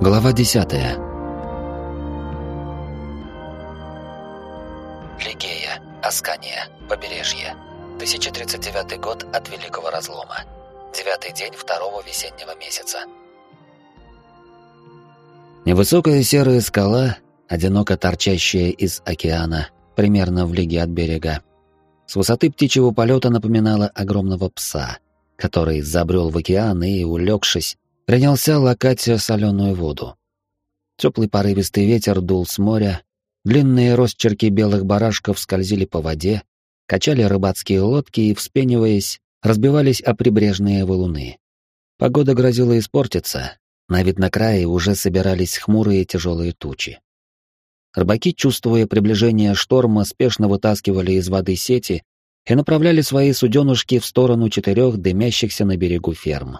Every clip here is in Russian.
Глава 10. Лигея, Аскания, побережье. 1039 год от Великого Разлома. Девятый день второго весеннего месяца. Невысокая серая скала, одиноко торчащая из океана, примерно в лиге от берега, с высоты птичьего полета напоминала огромного пса, который забрел в океан и, улегшись, принялся лакать соленую воду. Теплый порывистый ветер дул с моря, длинные росчерки белых барашков скользили по воде, качали рыбацкие лодки и, вспениваясь, разбивались о прибрежные валуны. Погода грозила испортиться, на вид на крае уже собирались хмурые тяжелые тучи. Рыбаки, чувствуя приближение шторма, спешно вытаскивали из воды сети и направляли свои суденышки в сторону четырех дымящихся на берегу ферм.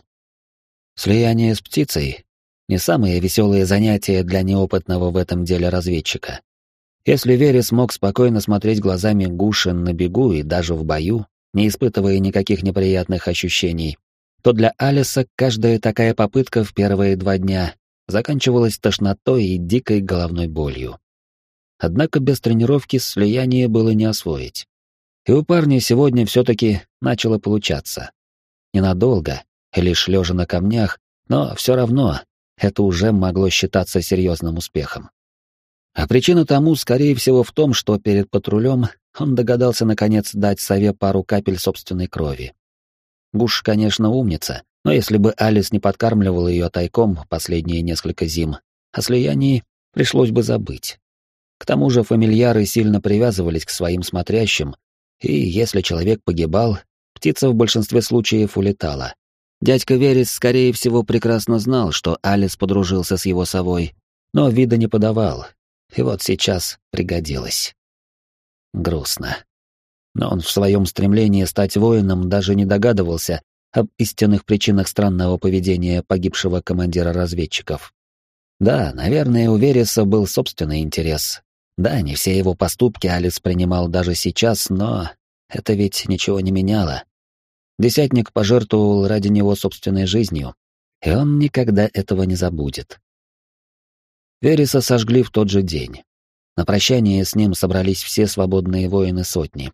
Слияние с птицей — не самое веселое занятие для неопытного в этом деле разведчика. Если Верес мог спокойно смотреть глазами Гушин на бегу и даже в бою, не испытывая никаких неприятных ощущений, то для Алиса каждая такая попытка в первые два дня заканчивалась тошнотой и дикой головной болью. Однако без тренировки слияние было не освоить. И у парня сегодня все-таки начало получаться. Ненадолго, лишь лежа на камнях, но все равно это уже могло считаться серьезным успехом. А причина тому, скорее всего, в том, что перед патрулем он догадался наконец дать сове пару капель собственной крови. Гуш, конечно, умница, но если бы Алис не подкармливал ее тайком последние несколько зим, о слиянии пришлось бы забыть. К тому же фамильяры сильно привязывались к своим смотрящим, и если человек погибал, птица в большинстве случаев улетала. Дядька Верес, скорее всего, прекрасно знал, что Алис подружился с его совой, но вида не подавал, и вот сейчас пригодилось. Грустно. Но он в своем стремлении стать воином даже не догадывался об истинных причинах странного поведения погибшего командира разведчиков. Да, наверное, у Вереса был собственный интерес. Да, не все его поступки Алис принимал даже сейчас, но это ведь ничего не меняло. Десятник пожертвовал ради него собственной жизнью, и он никогда этого не забудет. Вереса сожгли в тот же день. На прощание с ним собрались все свободные воины сотни.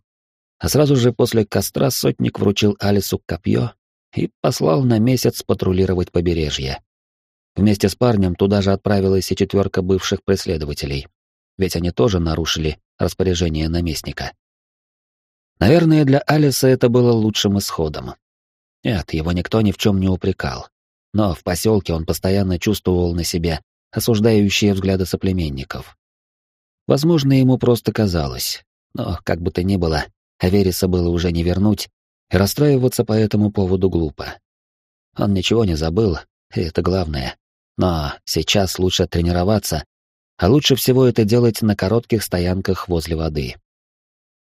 А сразу же после костра сотник вручил Алису копье и послал на месяц патрулировать побережье. Вместе с парнем туда же отправилась и четверка бывших преследователей, ведь они тоже нарушили распоряжение наместника. Наверное, для Алиса это было лучшим исходом. Нет, его никто ни в чем не упрекал. Но в поселке он постоянно чувствовал на себе осуждающие взгляды соплеменников. Возможно, ему просто казалось, но, как бы то ни было, Авериса было уже не вернуть, и расстраиваться по этому поводу глупо. Он ничего не забыл, и это главное. Но сейчас лучше тренироваться, а лучше всего это делать на коротких стоянках возле воды.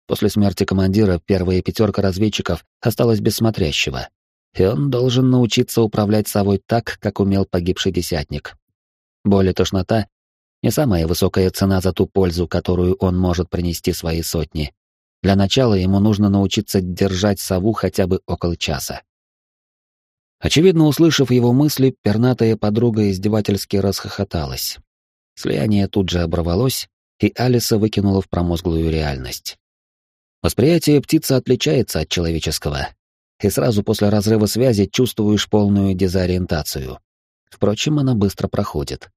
После смерти командира первая пятерка разведчиков осталась без смотрящего, и он должен научиться управлять совой так, как умел погибший десятник. Боль и тошнота — не самая высокая цена за ту пользу, которую он может принести своей сотне. Для начала ему нужно научиться держать сову хотя бы около часа. Очевидно, услышав его мысли, пернатая подруга издевательски расхохоталась. Слияние тут же оборвалось, и Алиса выкинула в промозглую реальность. Восприятие птицы отличается от человеческого, и сразу после разрыва связи чувствуешь полную дезориентацию. Впрочем, она быстро проходит.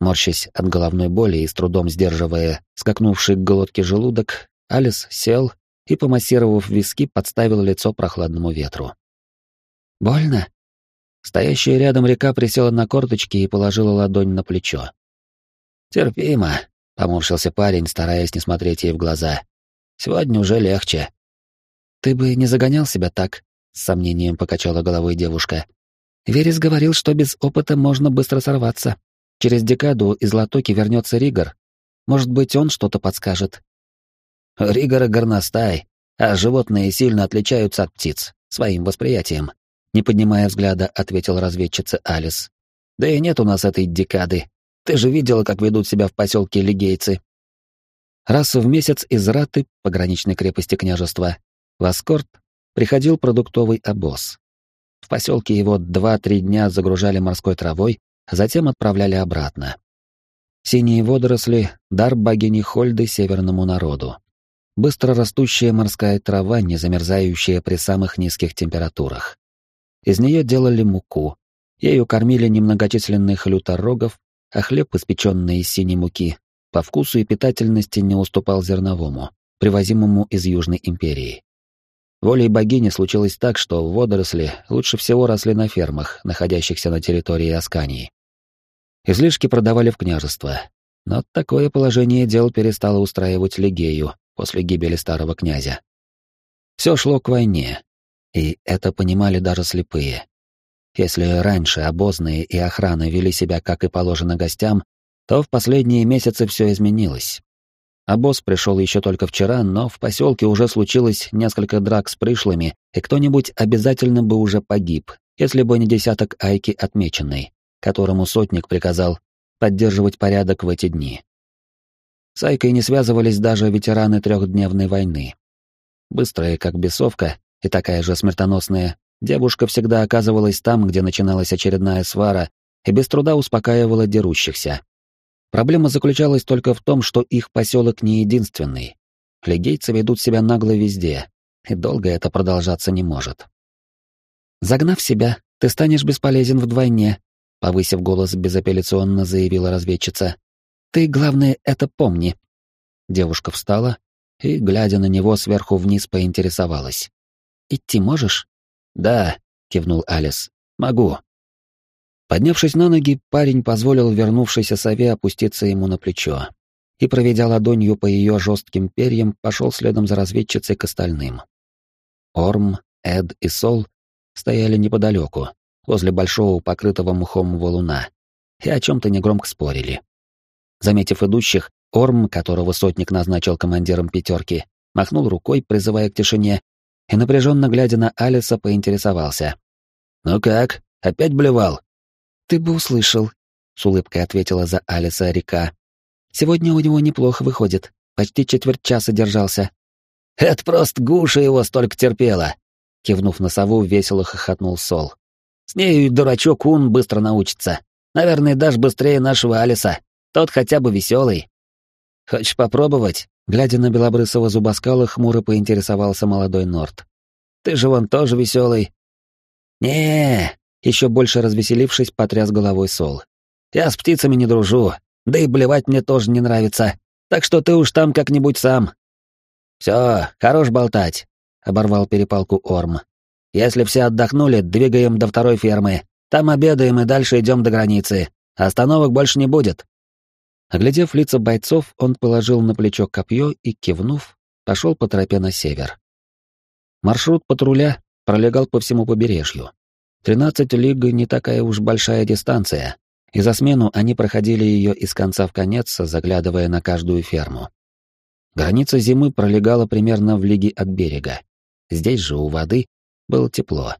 Морщась от головной боли и с трудом сдерживая скакнувший к глотке желудок, Алис сел и, помассировав виски, подставил лицо прохладному ветру. «Больно?» Стоящая рядом река присела на корточки и положила ладонь на плечо. «Терпимо», — поморщился парень, стараясь не смотреть ей в глаза. Сегодня уже легче. Ты бы не загонял себя так, с сомнением покачала головой девушка. Верес говорил, что без опыта можно быстро сорваться. Через декаду из Латоки вернется Ригор. Может быть, он что-то подскажет. Ригор горностай, а животные сильно отличаются от птиц своим восприятием. Не поднимая взгляда, ответил разведчица Алис. Да и нет у нас этой декады. Ты же видела, как ведут себя в поселке лигейцы. Раз в месяц из Раты, пограничной крепости княжества, в Аскорт приходил продуктовый обоз. В поселке его два-три дня загружали морской травой, а затем отправляли обратно. Синие водоросли — дар богини Хольды северному народу. Быстро растущая морская трава, не замерзающая при самых низких температурах. Из нее делали муку. Ею кормили немногочисленных люторогов, а хлеб, испеченный из синей муки, по вкусу и питательности не уступал зерновому, привозимому из Южной империи. Волей богини случилось так, что водоросли лучше всего росли на фермах, находящихся на территории Аскании. Излишки продавали в княжество. Но такое положение дел перестало устраивать Лигею после гибели старого князя. Все шло к войне, и это понимали даже слепые. Если раньше обозные и охрана вели себя как и положено гостям, то в последние месяцы все изменилось. Обоз пришел еще только вчера, но в поселке уже случилось несколько драк с пришлыми, и кто-нибудь обязательно бы уже погиб, если бы не десяток Айки отмеченный которому сотник приказал поддерживать порядок в эти дни. С Айкой не связывались даже ветераны трехдневной войны. Быстрая, как бесовка, и такая же смертоносная, девушка всегда оказывалась там, где начиналась очередная свара, и без труда успокаивала дерущихся. Проблема заключалась только в том, что их поселок не единственный. Легейцы ведут себя нагло везде, и долго это продолжаться не может. «Загнав себя, ты станешь бесполезен вдвойне», повысив голос, безапелляционно заявила разведчица. Ты, главное, это помни. Девушка встала и, глядя на него сверху вниз, поинтересовалась. Идти можешь? Да, кивнул Алис. Могу. Поднявшись на ноги, парень позволил вернувшейся сове опуститься ему на плечо и, проведя ладонью по ее жестким перьям, пошел следом за разведчицей к остальным. Орм, Эд и Сол стояли неподалеку, возле большого покрытого мхом валуна, и о чем-то негромко спорили. Заметив идущих, Орм, которого сотник назначил командиром пятерки, махнул рукой, призывая к тишине, и, напряженно глядя на Алиса, поинтересовался. «Ну как, опять блевал?» «Ты бы услышал», — с улыбкой ответила за Алиса река. «Сегодня у него неплохо выходит, почти четверть часа держался». «Это просто гуша его столько терпела!» Кивнув на сову, весело хохотнул Сол. С нею дурачок Ун быстро научится. Наверное, даже быстрее нашего Алиса. Тот хотя бы веселый. Хочешь попробовать? Глядя на белобрысого зубоскала, хмуро поинтересовался молодой Норт. Ты же вон тоже веселый. не еще больше развеселившись, потряс головой Сол. «Я с птицами не дружу, да и блевать мне тоже не нравится, так что ты уж там как-нибудь сам». «Все, хорош болтать», — оборвал перепалку Орм. Если все отдохнули, двигаем до второй фермы. Там обедаем и дальше идем до границы. Остановок больше не будет». Оглядев лица бойцов, он положил на плечо копье и, кивнув, пошел по тропе на север. Маршрут патруля пролегал по всему побережью. Тринадцать лиг — не такая уж большая дистанция, и за смену они проходили ее из конца в конец, заглядывая на каждую ферму. Граница зимы пролегала примерно в лиге от берега. Здесь же, у воды, было тепло.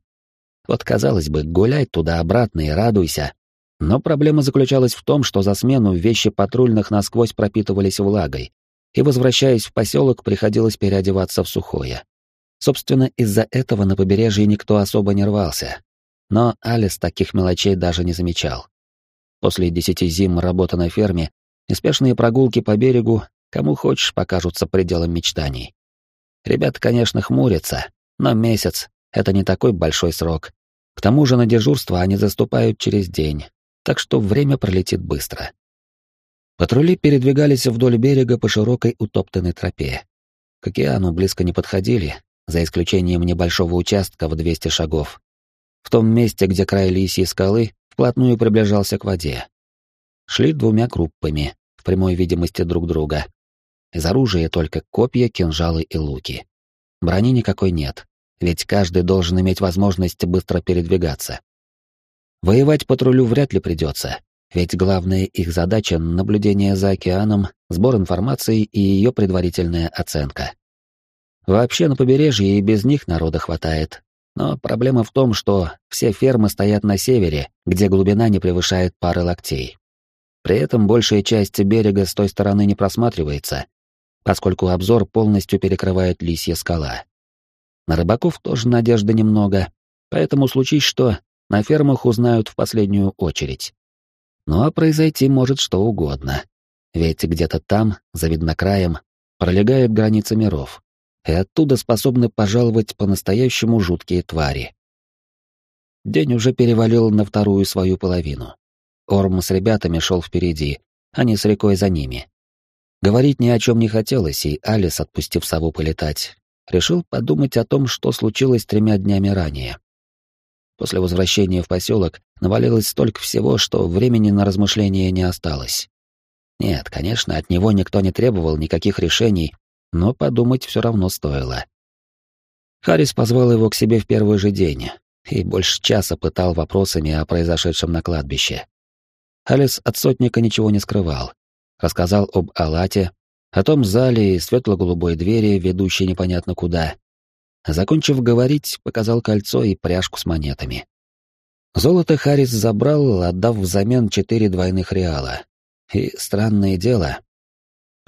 Вот, казалось бы, гуляй туда-обратно и радуйся. Но проблема заключалась в том, что за смену вещи патрульных насквозь пропитывались влагой, и, возвращаясь в поселок, приходилось переодеваться в сухое. Собственно, из-за этого на побережье никто особо не рвался. Но Алис таких мелочей даже не замечал. После десяти зим работы на ферме, неспешные прогулки по берегу, кому хочешь, покажутся пределом мечтаний. Ребята, конечно, хмурятся, но месяц это не такой большой срок. К тому же на дежурство они заступают через день, так что время пролетит быстро. Патрули передвигались вдоль берега по широкой утоптанной тропе. К океану близко не подходили, за исключением небольшого участка в 200 шагов. В том месте, где край лисьей скалы вплотную приближался к воде. Шли двумя группами, в прямой видимости друг друга. Из оружия только копья, кинжалы и луки. Брони никакой нет ведь каждый должен иметь возможность быстро передвигаться. Воевать патрулю вряд ли придется, ведь главная их задача — наблюдение за океаном, сбор информации и ее предварительная оценка. Вообще на побережье и без них народа хватает, но проблема в том, что все фермы стоят на севере, где глубина не превышает пары локтей. При этом большая часть берега с той стороны не просматривается, поскольку обзор полностью перекрывает лисья скала. На рыбаков тоже надежды немного, поэтому случись что, на фермах узнают в последнюю очередь. Ну а произойти может что угодно. Ведь где-то там, за виднокраем, пролегает граница миров, и оттуда способны пожаловать по-настоящему жуткие твари. День уже перевалил на вторую свою половину. Орм с ребятами шел впереди, а не с рекой за ними. Говорить ни о чем не хотелось, и Алис, отпустив сову полетать, решил подумать о том, что случилось тремя днями ранее. После возвращения в поселок навалилось столько всего, что времени на размышления не осталось. Нет, конечно, от него никто не требовал никаких решений, но подумать все равно стоило. Харрис позвал его к себе в первый же день и больше часа пытал вопросами о произошедшем на кладбище. Алис от сотника ничего не скрывал. Рассказал об Алате, о том зале и светло-голубой двери, ведущей непонятно куда. Закончив говорить, показал кольцо и пряжку с монетами. Золото Харрис забрал, отдав взамен четыре двойных реала. И странное дело,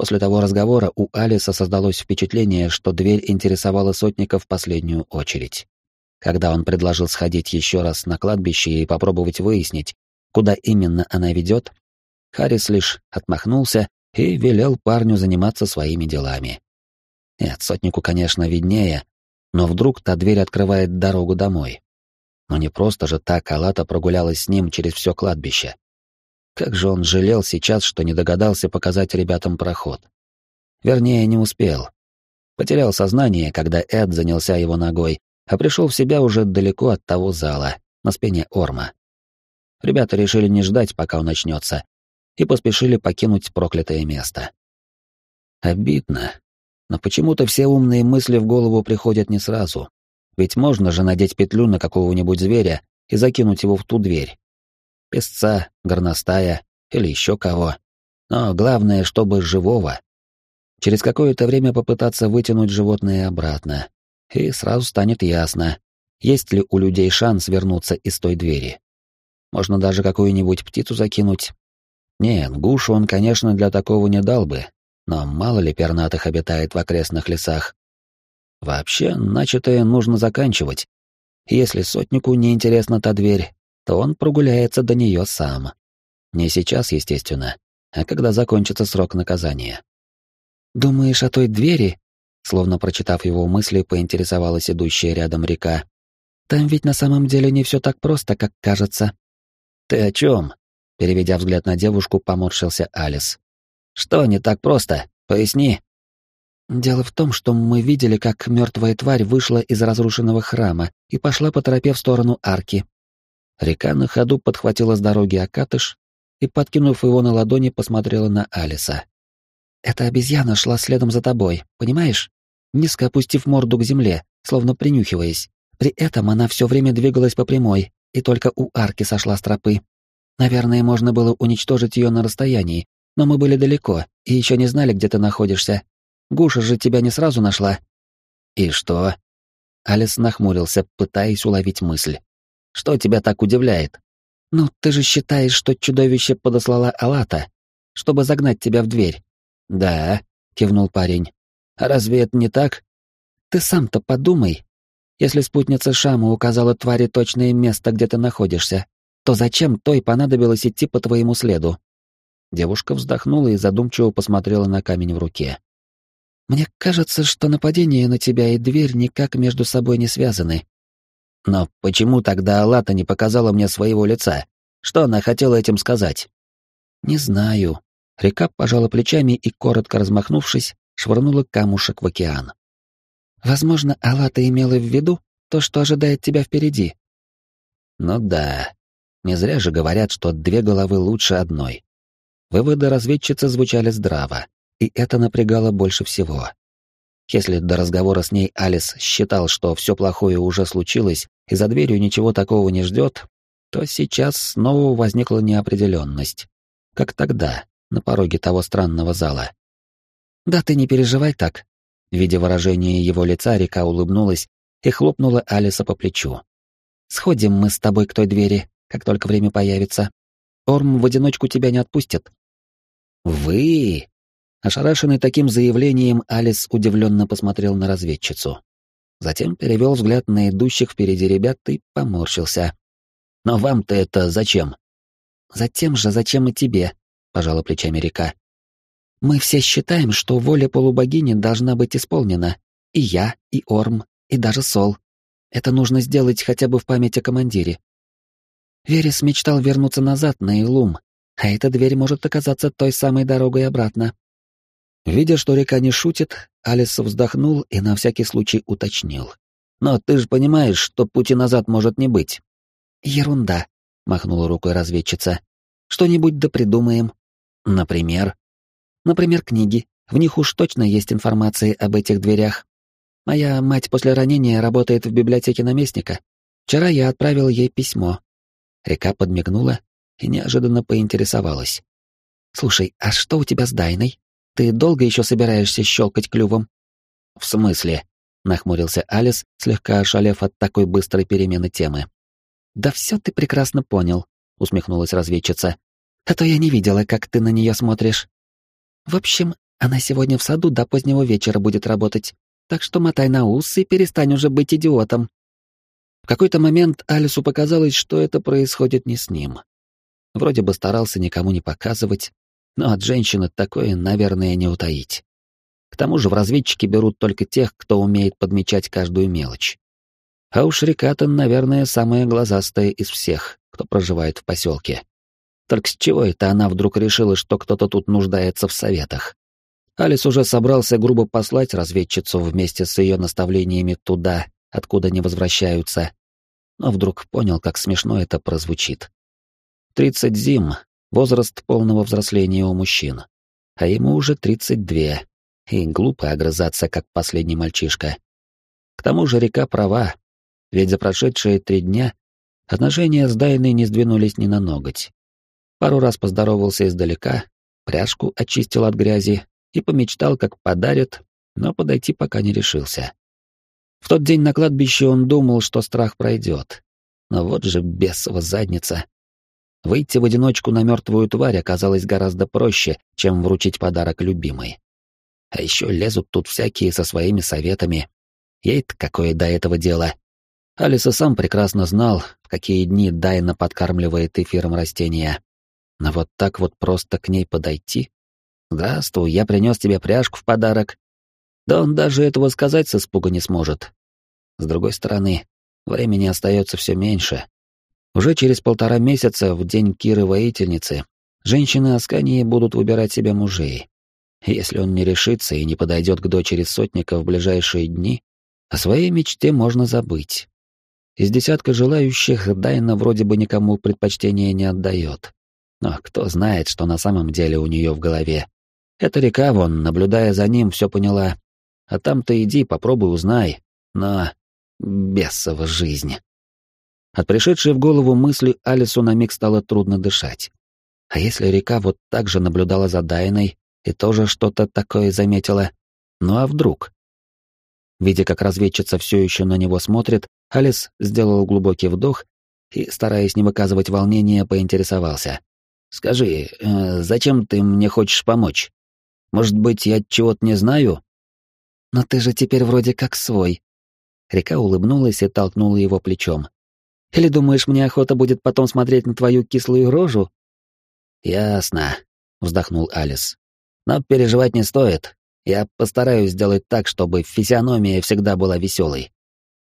после того разговора у Алиса создалось впечатление, что дверь интересовала сотника в последнюю очередь. Когда он предложил сходить еще раз на кладбище и попробовать выяснить, куда именно она ведет, Харрис лишь отмахнулся и велел парню заниматься своими делами. Нет, сотнику, конечно, виднее, но вдруг та дверь открывает дорогу домой. Но не просто же так Алата прогулялась с ним через все кладбище. Как же он жалел сейчас, что не догадался показать ребятам проход. Вернее, не успел. Потерял сознание, когда Эд занялся его ногой, а пришел в себя уже далеко от того зала, на спине Орма. Ребята решили не ждать, пока он начнется, и поспешили покинуть проклятое место. Обидно, но почему-то все умные мысли в голову приходят не сразу. Ведь можно же надеть петлю на какого-нибудь зверя и закинуть его в ту дверь. Песца, горностая или еще кого. Но главное, чтобы живого. Через какое-то время попытаться вытянуть животное обратно. И сразу станет ясно, есть ли у людей шанс вернуться из той двери. Можно даже какую-нибудь птицу закинуть. Нет, гушу он, конечно, для такого не дал бы, но мало ли пернатых обитает в окрестных лесах. Вообще, начатое нужно заканчивать. Если сотнику не интересна та дверь, то он прогуляется до нее сам. Не сейчас, естественно, а когда закончится срок наказания. «Думаешь о той двери?» Словно прочитав его мысли, поинтересовалась идущая рядом река. «Там ведь на самом деле не все так просто, как кажется». «Ты о чем?» Переведя взгляд на девушку, поморщился Алис. «Что не так просто? Поясни». Дело в том, что мы видели, как мертвая тварь вышла из разрушенного храма и пошла по тропе в сторону арки. Река на ходу подхватила с дороги Акатыш и, подкинув его на ладони, посмотрела на Алиса. «Эта обезьяна шла следом за тобой, понимаешь? Низко опустив морду к земле, словно принюхиваясь. При этом она все время двигалась по прямой, и только у арки сошла с тропы. Наверное, можно было уничтожить ее на расстоянии, но мы были далеко и еще не знали, где ты находишься. Гуша же тебя не сразу нашла». «И что?» Алис нахмурился, пытаясь уловить мысль. «Что тебя так удивляет?» «Ну, ты же считаешь, что чудовище подослала Алата, чтобы загнать тебя в дверь?» «Да», — кивнул парень. «А разве это не так?» «Ты сам-то подумай. Если спутница Шама указала твари точное место, где ты находишься, то зачем той понадобилось идти по твоему следу?» Девушка вздохнула и задумчиво посмотрела на камень в руке. «Мне кажется, что нападение на тебя и дверь никак между собой не связаны». «Но почему тогда Алата не показала мне своего лица? Что она хотела этим сказать?» «Не знаю». Река пожала плечами и, коротко размахнувшись, швырнула камушек в океан. «Возможно, Алата имела в виду то, что ожидает тебя впереди». «Ну да. Не зря же говорят, что две головы лучше одной. Выводы разведчицы звучали здраво, и это напрягало больше всего. Если до разговора с ней Алис считал, что все плохое уже случилось и за дверью ничего такого не ждет, то сейчас снова возникла неопределенность. Как тогда, на пороге того странного зала. «Да ты не переживай так». Видя выражение его лица, река улыбнулась и хлопнула Алиса по плечу. «Сходим мы с тобой к той двери, как только время появится. Орм в одиночку тебя не отпустит. «Вы?» Ошарашенный таким заявлением, Алис удивленно посмотрел на разведчицу. Затем перевел взгляд на идущих впереди ребят и поморщился. «Но вам-то это зачем?» Затем же, зачем и тебе, пожала плечами река. Мы все считаем, что воля полубогини должна быть исполнена. И я, и Орм, и даже Сол. Это нужно сделать хотя бы в память о командире. Верес мечтал вернуться назад на Илум, а эта дверь может оказаться той самой дорогой обратно. Видя, что река не шутит, Алис вздохнул и на всякий случай уточнил. «Но ты же понимаешь, что пути назад может не быть». «Ерунда», — махнула рукой разведчица. «Что-нибудь да придумаем. Например?» «Например, книги. В них уж точно есть информация об этих дверях. Моя мать после ранения работает в библиотеке наместника. Вчера я отправил ей письмо». Река подмигнула и неожиданно поинтересовалась. «Слушай, а что у тебя с Дайной?» Ты долго еще собираешься щелкать клювом? В смысле? Нахмурился Алис, слегка ошалев от такой быстрой перемены темы. Да все ты прекрасно понял, усмехнулась разведчица. А то я не видела, как ты на нее смотришь. В общем, она сегодня в саду до позднего вечера будет работать, так что мотай на ус и перестань уже быть идиотом. В какой-то момент Алису показалось, что это происходит не с ним. Вроде бы старался никому не показывать, но от женщины такое, наверное, не утаить. К тому же в разведчики берут только тех, кто умеет подмечать каждую мелочь. А уж Рикатон, наверное, самая глазастая из всех, кто проживает в поселке. Только с чего это она вдруг решила, что кто-то тут нуждается в советах? Алис уже собрался грубо послать разведчицу вместе с ее наставлениями туда, откуда не возвращаются, но вдруг понял, как смешно это прозвучит. Тридцать зим, возраст полного взросления у мужчин. А ему уже 32, и глупо огрызаться, как последний мальчишка. К тому же река права, ведь за прошедшие три дня отношения с Дайной не сдвинулись ни на ноготь. Пару раз поздоровался издалека, пряжку очистил от грязи и помечтал, как подарит, но подойти пока не решился. В тот день на кладбище он думал, что страх пройдет. Но вот же бесова задница, Выйти в одиночку на мертвую тварь оказалось гораздо проще, чем вручить подарок любимой. А еще лезут тут всякие со своими советами. Ей-то какое до этого дело. Алиса сам прекрасно знал, в какие дни Дайна подкармливает эфиром растения. Но вот так вот просто к ней подойти? «Здравствуй, я принес тебе пряжку в подарок». Да он даже этого сказать с испуга не сможет. С другой стороны, времени остается все меньше, уже через полтора месяца, в день Киры-воительницы, женщины Аскании будут выбирать себе мужей. Если он не решится и не подойдет к дочери сотника в ближайшие дни, о своей мечте можно забыть. Из десятка желающих Дайна вроде бы никому предпочтения не отдает. Но кто знает, что на самом деле у нее в голове. Эта река, вон, наблюдая за ним, все поняла. А там-то иди, попробуй, узнай. Но... бесова жизнь. От пришедшей в голову мысли Алису на миг стало трудно дышать. А если река вот так же наблюдала за Дайной и тоже что-то такое заметила? Ну а вдруг? Видя, как разведчица все еще на него смотрит, Алис сделал глубокий вдох и, стараясь не выказывать волнения, поинтересовался. «Скажи, э, зачем ты мне хочешь помочь? Может быть, я чего-то не знаю?» «Но ты же теперь вроде как свой». Река улыбнулась и толкнула его плечом. Или думаешь, мне охота будет потом смотреть на твою кислую рожу?» «Ясно», — вздохнул Алис. «Но переживать не стоит. Я постараюсь сделать так, чтобы физиономия всегда была веселой».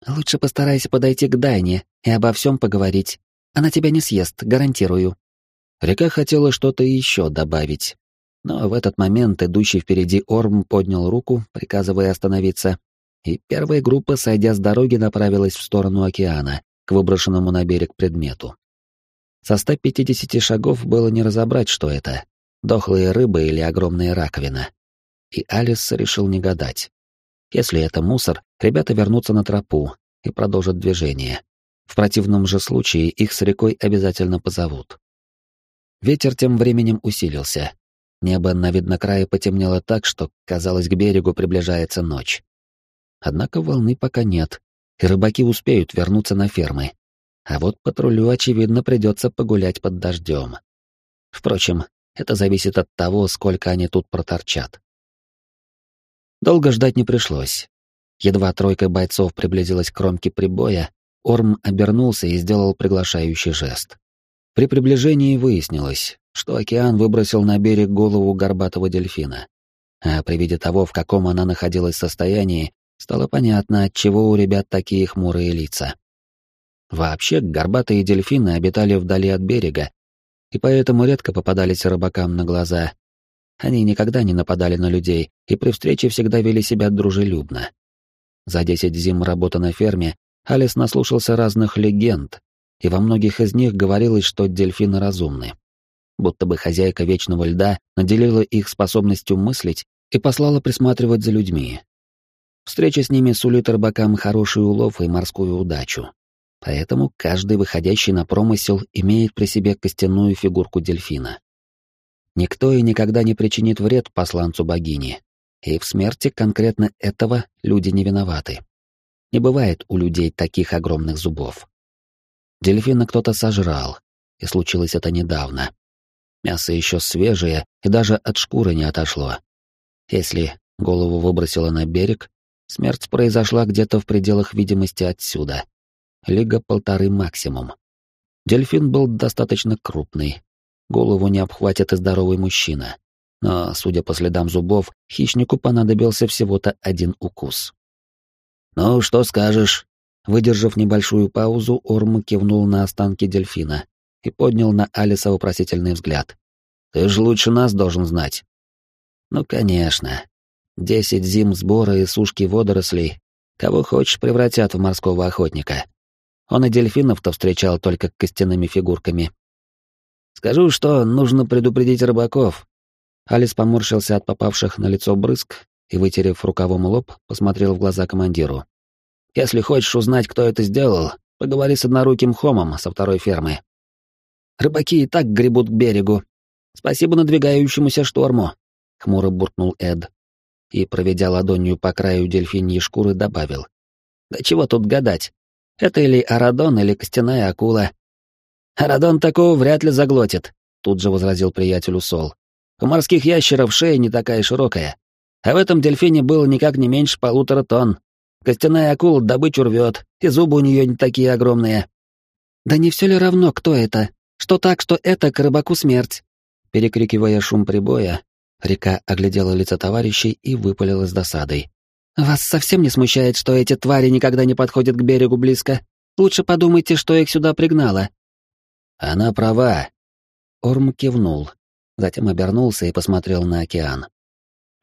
«Лучше постарайся подойти к Дайне и обо всем поговорить. Она тебя не съест, гарантирую». Река хотела что-то еще добавить, но в этот момент идущий впереди Орм поднял руку, приказывая остановиться, и первая группа, сойдя с дороги, направилась в сторону океана, к выброшенному на берег предмету. Со 150 шагов было не разобрать, что это — дохлая рыба или огромная раковина. И Алис решил не гадать. Если это мусор, ребята вернутся на тропу и продолжат движение. В противном же случае их с рекой обязательно позовут. Ветер тем временем усилился. Небо на виднокрае потемнело так, что, казалось, к берегу приближается ночь. Однако волны пока нет, и рыбаки успеют вернуться на фермы. А вот патрулю, очевидно, придется погулять под дождем. Впрочем, это зависит от того, сколько они тут проторчат. Долго ждать не пришлось. Едва тройка бойцов приблизилась к кромке прибоя, Орм обернулся и сделал приглашающий жест. При приближении выяснилось, что океан выбросил на берег голову горбатого дельфина. А при виде того, в каком она находилась состоянии, стало понятно, отчего у ребят такие хмурые лица. Вообще, горбатые дельфины обитали вдали от берега, и поэтому редко попадались рыбакам на глаза. Они никогда не нападали на людей и при встрече всегда вели себя дружелюбно. За десять зим работы на ферме Алис наслушался разных легенд, и во многих из них говорилось, что дельфины разумны. Будто бы хозяйка Вечного Льда наделила их способностью мыслить и послала присматривать за людьми. Встреча с ними сулит рыбакам хороший улов и морскую удачу. Поэтому каждый выходящий на промысел имеет при себе костяную фигурку дельфина. Никто и никогда не причинит вред посланцу богини, и в смерти конкретно этого люди не виноваты. Не бывает у людей таких огромных зубов. Дельфина кто-то сожрал, и случилось это недавно. Мясо еще свежее и даже от шкуры не отошло. Если голову выбросило на берег, смерть произошла где-то в пределах видимости отсюда. Лига полторы максимум. Дельфин был достаточно крупный. Голову не обхватит и здоровый мужчина. Но, судя по следам зубов, хищнику понадобился всего-то один укус. «Ну, что скажешь?» Выдержав небольшую паузу, Орм кивнул на останки дельфина и поднял на Алиса вопросительный взгляд. «Ты же лучше нас должен знать». «Ну, конечно. Десять зим сбора и сушки водорослей. Кого хочешь превратят в морского охотника. Он и дельфинов-то встречал только костяными фигурками. Скажу, что нужно предупредить рыбаков». Алис поморщился от попавших на лицо брызг и, вытерев рукавом лоб, посмотрел в глаза командиру. Если хочешь узнать, кто это сделал, поговори с одноруким Хомом со второй фермы. Рыбаки и так гребут к берегу. Спасибо надвигающемуся шторму, — хмуро буркнул Эд. И, проведя ладонью по краю дельфиньей шкуры, добавил. Да чего тут гадать? Это или арадон, или костяная акула. Арадон такого вряд ли заглотит, — тут же возразил приятелю Сол. У морских ящеров шея не такая широкая. А в этом дельфине было никак не меньше полутора тонн. Костяная акула добычу рвет, и зубы у нее не такие огромные. Да не все ли равно, кто это? Что так, что это к рыбаку смерть? Перекрикивая шум прибоя, река оглядела лица товарищей и выпалила с досадой. Вас совсем не смущает, что эти твари никогда не подходят к берегу близко? Лучше подумайте, что их сюда пригнало. Она права. Орм кивнул, затем обернулся и посмотрел на океан.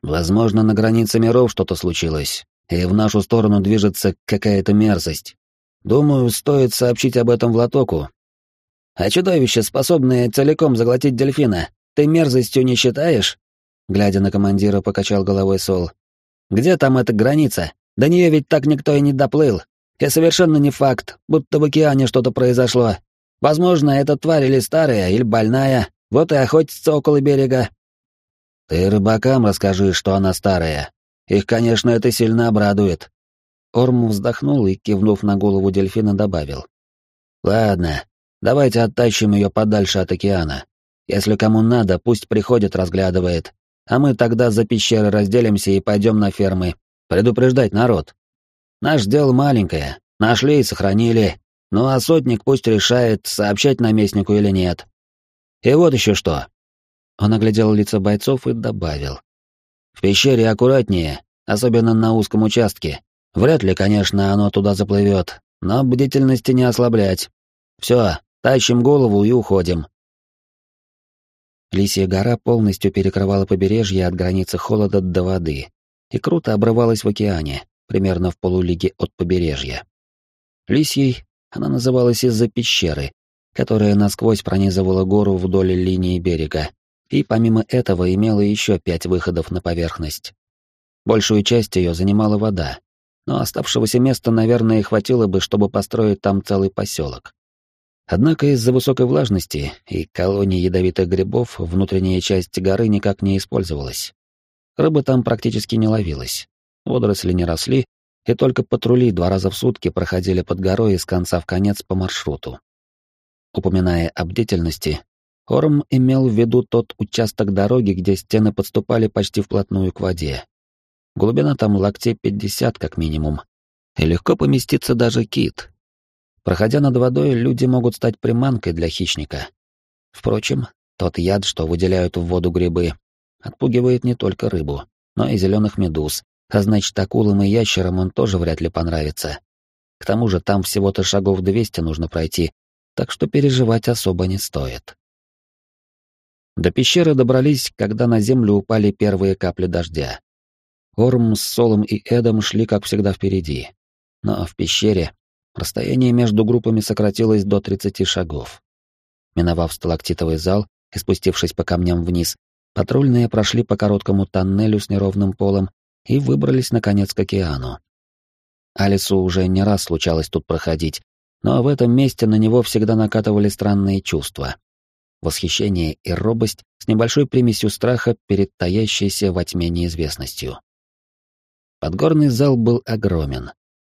Возможно, на границе миров что-то случилось и в нашу сторону движется какая-то мерзость. Думаю, стоит сообщить об этом в Латоку. А чудовище, способное целиком заглотить дельфина, ты мерзостью не считаешь? Глядя на командира, покачал головой Сол. Где там эта граница? До нее ведь так никто и не доплыл. И совершенно не факт, будто в океане что-то произошло. Возможно, эта тварь или старая, или больная, вот и охотится около берега. Ты рыбакам расскажи, что она старая, их, конечно, это сильно обрадует. Орм вздохнул и, кивнув на голову дельфина, добавил. Ладно, давайте оттащим ее подальше от океана. Если кому надо, пусть приходит, разглядывает. А мы тогда за пещеры разделимся и пойдем на фермы. Предупреждать народ. Наш дело маленькое. Нашли и сохранили. Ну а сотник пусть решает, сообщать наместнику или нет. И вот еще что. Он оглядел лица бойцов и добавил. В пещере аккуратнее, особенно на узком участке. Вряд ли, конечно, оно туда заплывет, но бдительности не ослаблять. Все, тащим голову и уходим. Лисья гора полностью перекрывала побережье от границы холода до воды и круто обрывалась в океане, примерно в полулиге от побережья. Лисьей она называлась из-за пещеры, которая насквозь пронизывала гору вдоль линии берега, и помимо этого имела еще пять выходов на поверхность. Большую часть ее занимала вода, но оставшегося места, наверное, хватило бы, чтобы построить там целый поселок. Однако из-за высокой влажности и колонии ядовитых грибов внутренняя часть горы никак не использовалась. Рыба там практически не ловилась, водоросли не росли, и только патрули два раза в сутки проходили под горой из конца в конец по маршруту. Упоминая о бдительности, Орм имел в виду тот участок дороги, где стены подступали почти вплотную к воде. Глубина там локтей пятьдесят как минимум. И легко поместится даже кит. Проходя над водой, люди могут стать приманкой для хищника, Впрочем, тот яд, что выделяют в воду грибы, отпугивает не только рыбу, но и зеленых медуз, а значит, акулам и ящерам он тоже вряд ли понравится. К тому же там всего-то шагов 200 нужно пройти, так что переживать особо не стоит. До пещеры добрались, когда на землю упали первые капли дождя. Орм с Солом и Эдом шли, как всегда, впереди. Но в пещере расстояние между группами сократилось до 30 шагов. Миновав сталактитовый зал и спустившись по камням вниз, патрульные прошли по короткому тоннелю с неровным полом и выбрались, наконец, к океану. Алису уже не раз случалось тут проходить, но в этом месте на него всегда накатывали странные чувства. Восхищение и робость с небольшой примесью страха перед таящейся во тьме неизвестностью. Подгорный зал был огромен,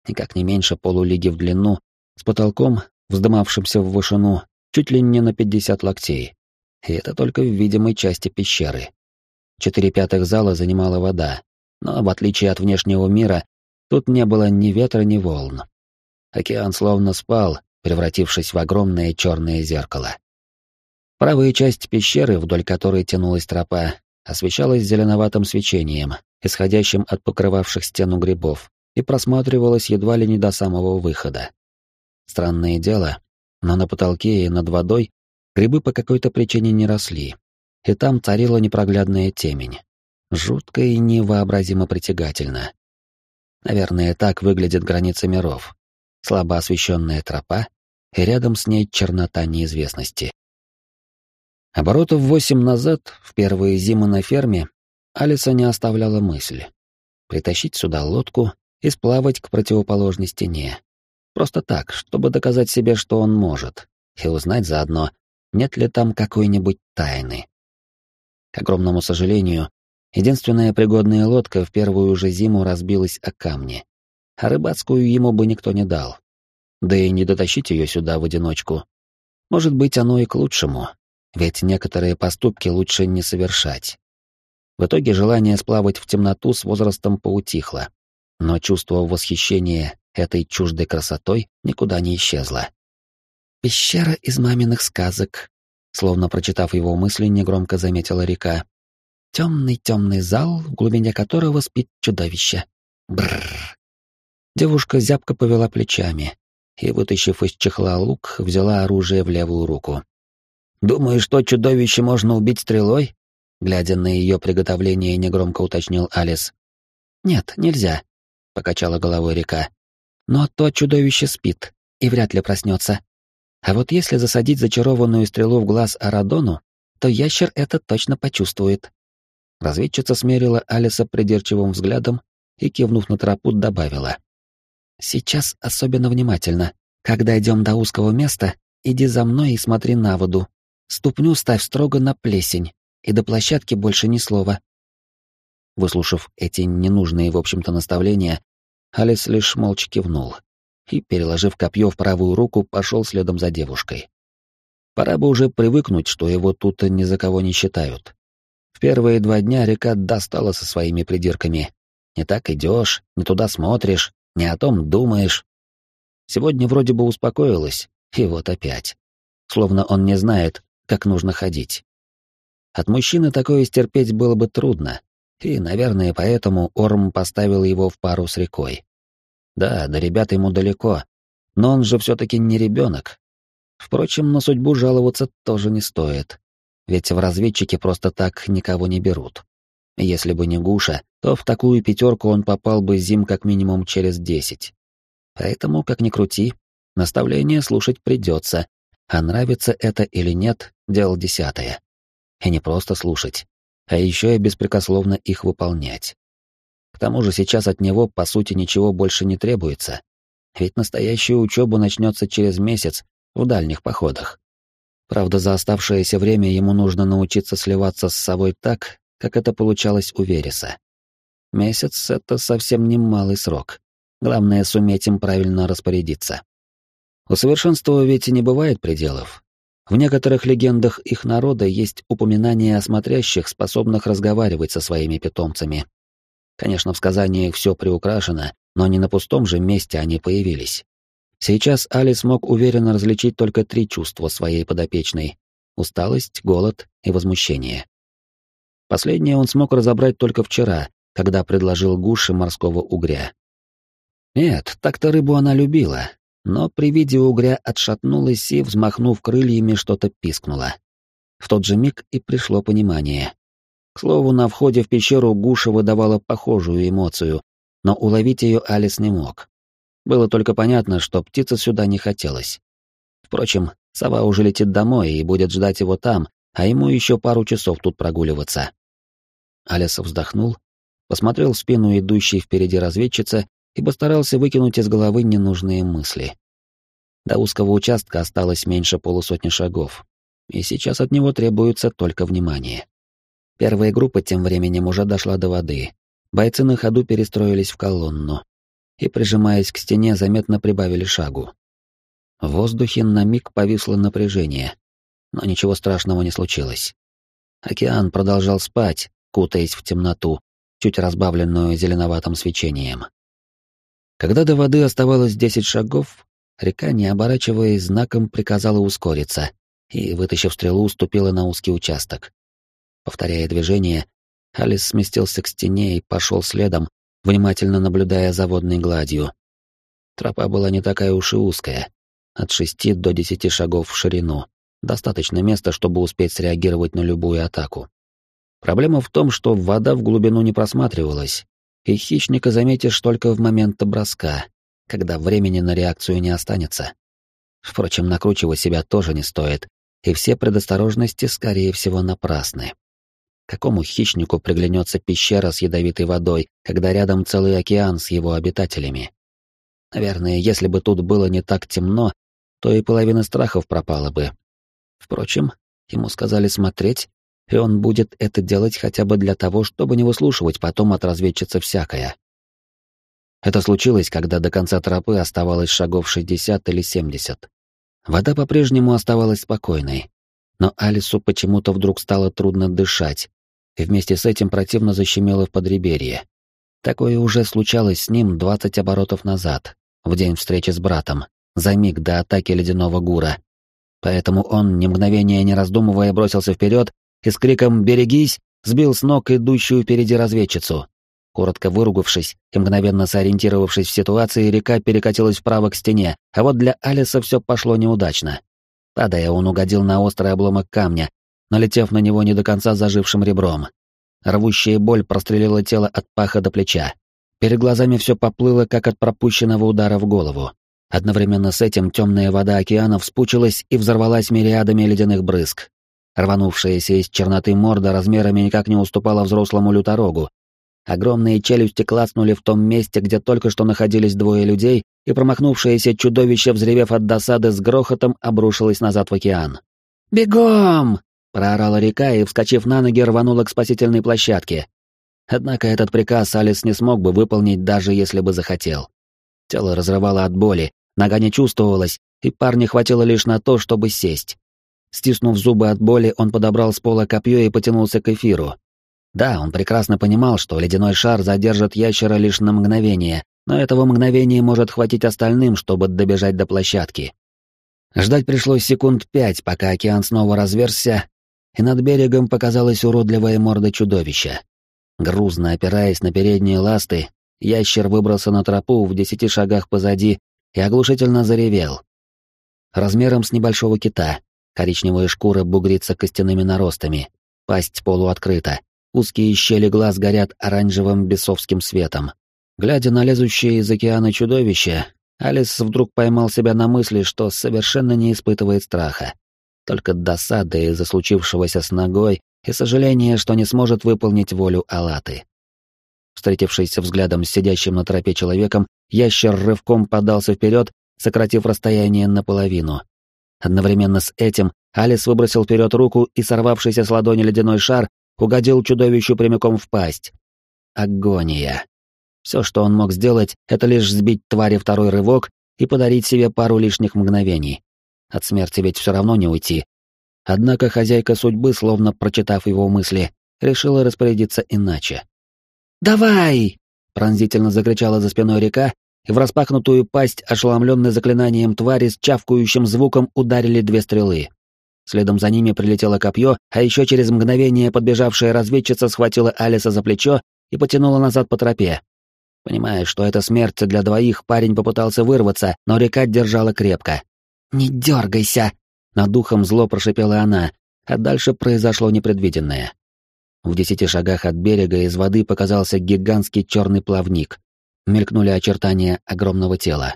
никак не меньше полулиги в длину, с потолком, вздымавшимся в вышину, чуть ли не на 50 локтей. И это только в видимой части пещеры. Четыре пятых зала занимала вода, но, в отличие от внешнего мира, тут не было ни ветра, ни волн. Океан словно спал, превратившись в огромное черное зеркало. Правая часть пещеры, вдоль которой тянулась тропа, освещалась зеленоватым свечением, исходящим от покрывавших стену грибов, и просматривалась едва ли не до самого выхода. Странное дело, но на потолке и над водой грибы по какой-то причине не росли, и там царила непроглядная темень. Жутко и невообразимо притягательно. Наверное, так выглядит граница миров. Слабо освещенная тропа, и рядом с ней чернота неизвестности. Оборотов восемь назад, в первые зимы на ферме, Алиса не оставляла мысли. Притащить сюда лодку и сплавать к противоположной стене. Просто так, чтобы доказать себе, что он может, и узнать заодно, нет ли там какой-нибудь тайны. К огромному сожалению, Единственная пригодная лодка в первую же зиму разбилась о камни, а рыбацкую ему бы никто не дал. Да и не дотащить ее сюда в одиночку. Может быть, оно и к лучшему, ведь некоторые поступки лучше не совершать. В итоге желание сплавать в темноту с возрастом поутихло, но чувство восхищения этой чуждой красотой никуда не исчезло. «Пещера из маминых сказок», словно прочитав его мысли, негромко заметила река. Темный-темный зал, в глубине которого спит чудовище. Бррр. Девушка зябко повела плечами и, вытащив из чехла лук, взяла оружие в левую руку. «Думаешь, что чудовище можно убить стрелой?» Глядя на ее приготовление, негромко уточнил Алис. «Нет, нельзя», — покачала головой река. «Но то чудовище спит и вряд ли проснется. А вот если засадить зачарованную стрелу в глаз Арадону, то ящер это точно почувствует. Разведчица смерила Алиса придирчивым взглядом и, кивнув на тропу, добавила. «Сейчас особенно внимательно. Когда идем до узкого места, иди за мной и смотри на воду. Ступню ставь строго на плесень, и до площадки больше ни слова». Выслушав эти ненужные, в общем-то, наставления, Алис лишь молча кивнул и, переложив копье в правую руку, пошел следом за девушкой. Пора бы уже привыкнуть, что его тут ни за кого не считают. В первые два дня река достала со своими придирками. Не так идешь, не туда смотришь, не о том думаешь. Сегодня вроде бы успокоилась, и вот опять. Словно он не знает, как нужно ходить. От мужчины такое стерпеть было бы трудно, и, наверное, поэтому Орм поставил его в пару с рекой. Да, до ребят ему далеко, но он же все-таки не ребенок. Впрочем, на судьбу жаловаться тоже не стоит ведь в разведчики просто так никого не берут. Если бы не Гуша, то в такую пятерку он попал бы зим как минимум через десять. Поэтому, как ни крути, наставление слушать придется, а нравится это или нет, дело десятое. И не просто слушать, а еще и беспрекословно их выполнять. К тому же сейчас от него, по сути, ничего больше не требуется, ведь настоящая учеба начнется через месяц в дальних походах. Правда, за оставшееся время ему нужно научиться сливаться с собой так, как это получалось у Вереса. Месяц — это совсем не малый срок. Главное — суметь им правильно распорядиться. У совершенства ведь и не бывает пределов. В некоторых легендах их народа есть упоминания о смотрящих, способных разговаривать со своими питомцами. Конечно, в сказаниях все приукрашено, но не на пустом же месте они появились. Сейчас Али смог уверенно различить только три чувства своей подопечной. усталость, голод и возмущение. Последнее он смог разобрать только вчера, когда предложил гуши морского угря. Нет, так-то рыбу она любила, но при виде угря отшатнулась и, взмахнув крыльями, что-то пискнула. В тот же миг и пришло понимание. К слову, на входе в пещеру Гуша выдавала похожую эмоцию, но уловить ее Алис не мог. Было только понятно, что птица сюда не хотелось. Впрочем, сова уже летит домой и будет ждать его там, а ему еще пару часов тут прогуливаться. Алис вздохнул, посмотрел в спину идущей впереди разведчицы и постарался выкинуть из головы ненужные мысли. До узкого участка осталось меньше полусотни шагов, и сейчас от него требуется только внимание. Первая группа тем временем уже дошла до воды. Бойцы на ходу перестроились в колонну и, прижимаясь к стене, заметно прибавили шагу. В воздухе на миг повисло напряжение, но ничего страшного не случилось. Океан продолжал спать, кутаясь в темноту, чуть разбавленную зеленоватым свечением. Когда до воды оставалось десять шагов, река, не оборачиваясь, знаком приказала ускориться и, вытащив стрелу, уступила на узкий участок. Повторяя движение, Алис сместился к стене и пошел следом, внимательно наблюдая за водной гладью. Тропа была не такая уж и узкая, от шести до десяти шагов в ширину. Достаточно места, чтобы успеть среагировать на любую атаку. Проблема в том, что вода в глубину не просматривалась, и хищника заметишь только в момент броска, когда времени на реакцию не останется. Впрочем, накручивать себя тоже не стоит, и все предосторожности, скорее всего, напрасны. Какому хищнику приглянется пещера с ядовитой водой, когда рядом целый океан с его обитателями? Наверное, если бы тут было не так темно, то и половина страхов пропала бы. Впрочем, ему сказали смотреть, и он будет это делать хотя бы для того, чтобы не выслушивать потом от разведчицы всякое. Это случилось, когда до конца тропы оставалось шагов 60 или 70. Вода по-прежнему оставалась спокойной, но Алису почему-то вдруг стало трудно дышать, и вместе с этим противно защемило в подреберье. Такое уже случалось с ним 20 оборотов назад, в день встречи с братом, за миг до атаки ледяного гура. Поэтому он, ни мгновения не раздумывая, бросился вперед и с криком «Берегись!» сбил с ног идущую впереди разведчицу. Коротко выругавшись и мгновенно сориентировавшись в ситуации, река перекатилась вправо к стене, а вот для Алиса все пошло неудачно. Падая, он угодил на острый обломок камня, налетев на него не до конца зажившим ребром. Рвущая боль прострелила тело от паха до плеча. Перед глазами все поплыло, как от пропущенного удара в голову. Одновременно с этим темная вода океана вспучилась и взорвалась мириадами ледяных брызг. Рванувшаяся из черноты морда размерами никак не уступала взрослому люторогу. Огромные челюсти клацнули в том месте, где только что находились двое людей, и промахнувшееся чудовище, взревев от досады, с грохотом обрушилось назад в океан. «Бегом!» Проорала река и, вскочив на ноги, рванула к спасительной площадке. Однако этот приказ Алис не смог бы выполнить, даже если бы захотел. Тело разрывало от боли, нога не чувствовалась, и парня хватило лишь на то, чтобы сесть. Стиснув зубы от боли, он подобрал с пола копье и потянулся к эфиру. Да, он прекрасно понимал, что ледяной шар задержит ящера лишь на мгновение, но этого мгновения может хватить остальным, чтобы добежать до площадки. Ждать пришлось секунд пять, пока океан снова разверзся, и над берегом показалась уродливая морда чудовища. Грузно опираясь на передние ласты, ящер выбрался на тропу в десяти шагах позади и оглушительно заревел. Размером с небольшого кита, коричневая шкура бугрится костяными наростами, пасть полуоткрыта, узкие щели глаз горят оранжевым бесовским светом. Глядя на лезущее из океана чудовище, Алис вдруг поймал себя на мысли, что совершенно не испытывает страха только досада из-за случившегося с ногой и сожаление, что не сможет выполнить волю Алаты. Встретившись взглядом с сидящим на тропе человеком, ящер рывком подался вперед, сократив расстояние наполовину. Одновременно с этим Алис выбросил вперед руку и, сорвавшийся с ладони ледяной шар, угодил чудовищу прямиком в пасть. Агония. Все, что он мог сделать, это лишь сбить твари второй рывок и подарить себе пару лишних мгновений. От смерти ведь все равно не уйти. Однако хозяйка судьбы, словно прочитав его мысли, решила распорядиться иначе. «Давай!» — пронзительно закричала за спиной река, и в распахнутую пасть, ошеломленной заклинанием твари с чавкающим звуком, ударили две стрелы. следом за ними прилетело копье, а еще через мгновение подбежавшая разведчица схватила Алиса за плечо и потянула назад по тропе. Понимая, что это смерть для двоих, парень попытался вырваться, но река держала крепко. «Не дергайся!» — над духом зло прошипела она, а дальше произошло непредвиденное. В десяти шагах от берега из воды показался гигантский черный плавник. Мелькнули очертания огромного тела.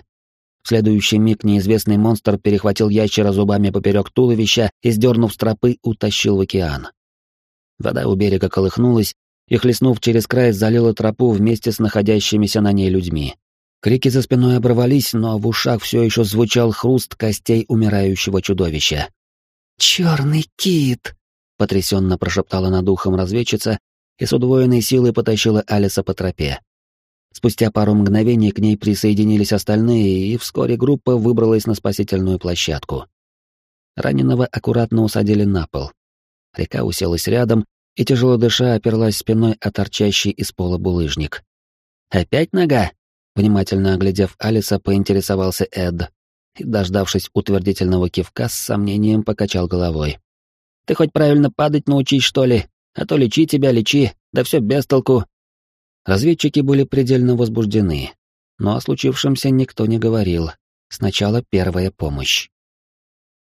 В следующий миг неизвестный монстр перехватил ящера зубами поперек туловища и, сдернув с тропы, утащил в океан. Вода у берега колыхнулась и, хлестнув через край, залила тропу вместе с находящимися на ней людьми. Крики за спиной оборвались, но в ушах все еще звучал хруст костей умирающего чудовища. «Черный кит!» — потрясенно прошептала над ухом разведчица и с удвоенной силой потащила Алиса по тропе. Спустя пару мгновений к ней присоединились остальные, и вскоре группа выбралась на спасительную площадку. Раненого аккуратно усадили на пол. Река уселась рядом и, тяжело дыша, оперлась спиной о торчащий из пола булыжник. «Опять нога?» Внимательно оглядев Алиса, поинтересовался Эд и, дождавшись утвердительного кивка, с сомнением покачал головой. «Ты хоть правильно падать научись, что ли? А то лечи тебя, лечи, да все без толку. Разведчики были предельно возбуждены, но о случившемся никто не говорил. Сначала первая помощь.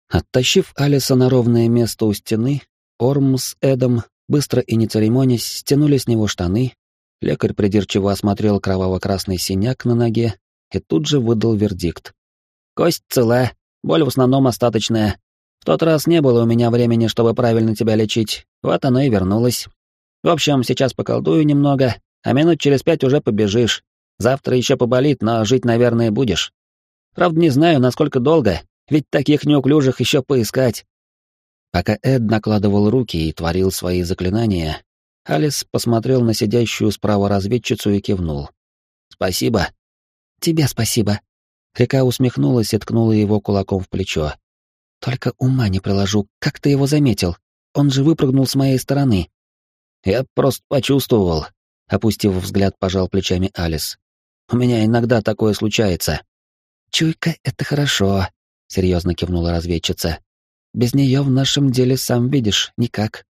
Оттащив Алиса на ровное место у стены, Орм с Эдом, быстро и не церемонясь, стянули с него штаны, лекарь придирчиво осмотрел кроваво-красный синяк на ноге и тут же выдал вердикт. «Кость цела, боль в основном остаточная. В тот раз не было у меня времени, чтобы правильно тебя лечить, вот оно и вернулось. В общем, сейчас поколдую немного, а минут через пять уже побежишь. Завтра еще поболит, но жить, наверное, будешь. Правда, не знаю, насколько долго, ведь таких неуклюжих еще поискать. Пока Эд накладывал руки и творил свои заклинания, Алис посмотрел на сидящую справа разведчицу и кивнул. «Спасибо». «Тебе спасибо». Река усмехнулась и ткнула его кулаком в плечо. «Только ума не приложу, как ты его заметил? Он же выпрыгнул с моей стороны». «Я просто почувствовал. Опустив взгляд, пожал плечами Алис. «У меня иногда такое случается». «Чуйка — это хорошо», — серьезно кивнула разведчица. «Без нее в нашем деле, сам видишь, никак.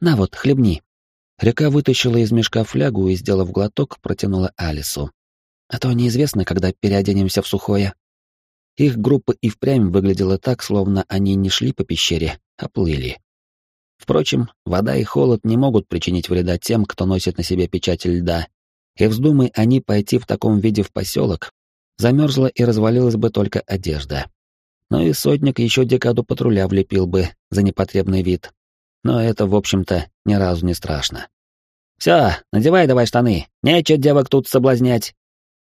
На вот, хлебни». Река вытащила из мешка флягу и, сделав глоток, протянула Алису. «А то неизвестно, когда переоденемся в сухое». Их группа и впрямь выглядела так, словно они не шли по пещере, а плыли. Впрочем, вода и холод не могут причинить вреда тем, кто носит на себе печать льда, и вздумай они пойти в таком виде в поселок, замерзла и развалилась бы только одежда. Но и сотник еще декаду патруля влепил бы за непотребный вид. Но это, в общем-то, ни разу не страшно. «Все, надевай давай штаны, нечего девок тут соблазнять!»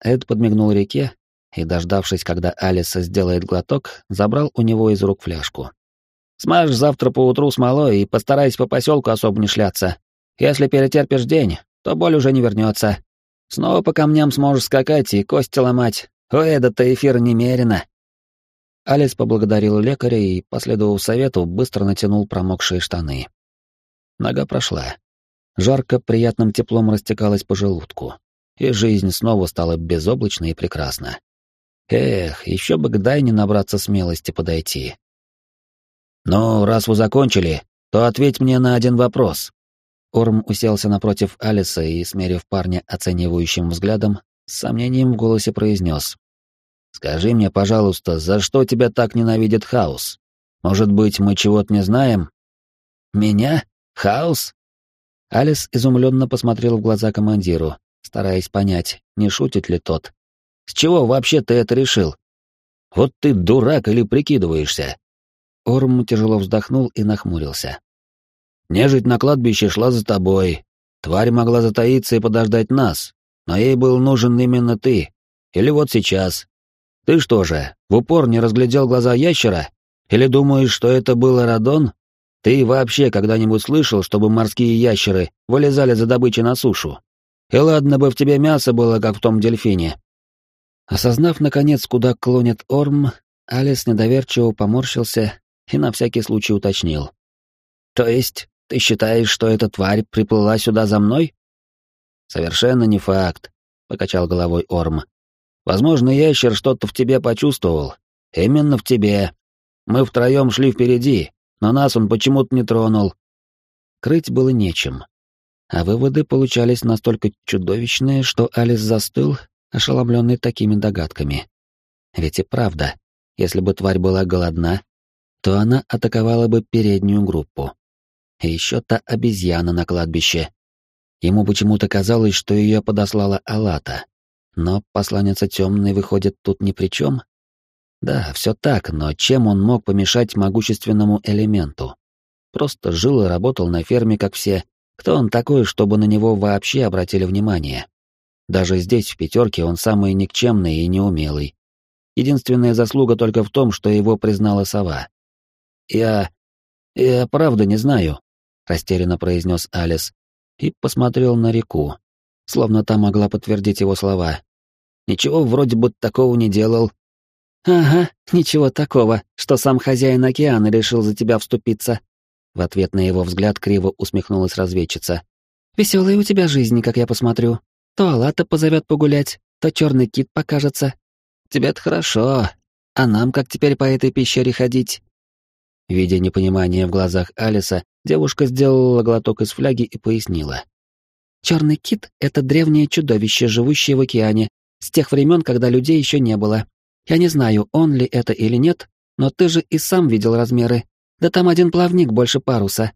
Эд подмигнул реке и, дождавшись, когда Алиса сделает глоток, забрал у него из рук фляжку. Смажь завтра поутру смолой и постарайся по поселку особо не шляться. Если перетерпишь день, то боль уже не вернется. Снова по камням сможешь скакать и кости ломать. У Эда-то эфир немерено. Алис поблагодарил лекаря и, последовав совету, быстро натянул промокшие штаны. Нога прошла. Жарко, приятным теплом растекалась по желудку, и жизнь снова стала безоблачной и прекрасна. Эх, еще бы к Дайне набраться смелости подойти. «Ну, раз вы закончили, то ответь мне на один вопрос». Орм уселся напротив Алиса и, смерив парня оценивающим взглядом, с сомнением в голосе произнес. «Скажи мне, пожалуйста, за что тебя так ненавидит Хаос? Может быть, мы чего-то не знаем?» «Меня? Хаос?» Алис изумленно посмотрел в глаза командиру, стараясь понять, не шутит ли тот. «С чего вообще ты это решил? Вот ты дурак или прикидываешься?» Орм тяжело вздохнул и нахмурился. «Нежить на кладбище шла за тобой. Тварь могла затаиться и подождать нас, но ей был нужен именно ты. Или вот сейчас. Ты что же, в упор не разглядел глаза ящера? Или думаешь, что это был Радон? Ты вообще когда-нибудь слышал, чтобы морские ящеры вылезали за добычей на сушу? И ладно бы в тебе мясо было, как в том дельфине». Осознав, наконец, куда клонит Орм, Алис недоверчиво поморщился и на всякий случай уточнил. «То есть ты считаешь, что эта тварь приплыла сюда за мной?» «Совершенно не факт», — покачал головой Орм. «Возможно, ящер что-то в тебе почувствовал. Именно в тебе. Мы втроем шли впереди, но нас он почему-то не тронул. Крыть было нечем. А выводы получались настолько чудовищные, что Алис застыл, ошеломленный такими догадками. Ведь и правда, если бы тварь была голодна, то она атаковала бы переднюю группу. И еще та обезьяна на кладбище. Ему почему-то казалось, что ее подослала Алата. Но посланница темной выходит тут ни при чем. Да, все так, но чем он мог помешать могущественному элементу? Просто жил и работал на ферме, как все. Кто он такой, чтобы на него вообще обратили внимание? Даже здесь, в пятерке, он самый никчемный и неумелый. Единственная заслуга только в том, что его признала сова. «Я... я правда не знаю», — растерянно произнес Алис и посмотрел на реку, словно та могла подтвердить его слова. «Ничего вроде бы такого не делал». «Ага, ничего такого, что сам хозяин океана решил за тебя вступиться». В ответ на его взгляд криво усмехнулась разведчица. «Веселая у тебя жизнь, как я посмотрю. То Алата позовет погулять, то черный кит покажется. Тебе-то хорошо, а нам как теперь по этой пещере ходить?» Видя непонимание в глазах Алиса, девушка сделала глоток из фляги и пояснила. «Черный кит — это древнее чудовище, живущее в океане, с тех времен, когда людей еще не было. Я не знаю, он ли это или нет, но ты же и сам видел размеры. Да там один плавник больше паруса».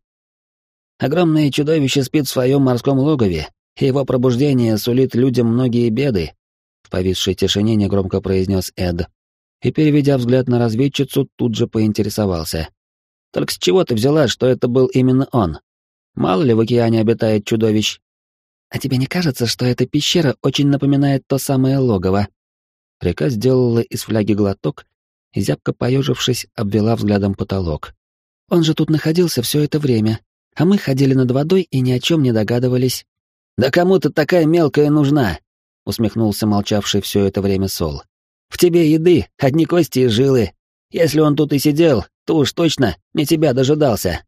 Огромное чудовище спит в своем морском логове, и его пробуждение сулит людям многие беды, в повисшей тишине негромко произнес Эд. И, переведя взгляд на разведчицу, тут же поинтересовался. Только с чего ты взяла, что это был именно он? Мало ли в океане обитает чудовищ. А тебе не кажется, что эта пещера очень напоминает то самое логово? Река сделала из фляги глоток и, зябко поежившись, обвела взглядом потолок. Он же тут находился все это время, а мы ходили над водой и ни о чем не догадывались. «Да кому то такая мелкая нужна?» — усмехнулся молчавший все это время Сол. «В тебе еды, одни кости и жилы. Если он тут и сидел, то уж точно не тебя дожидался.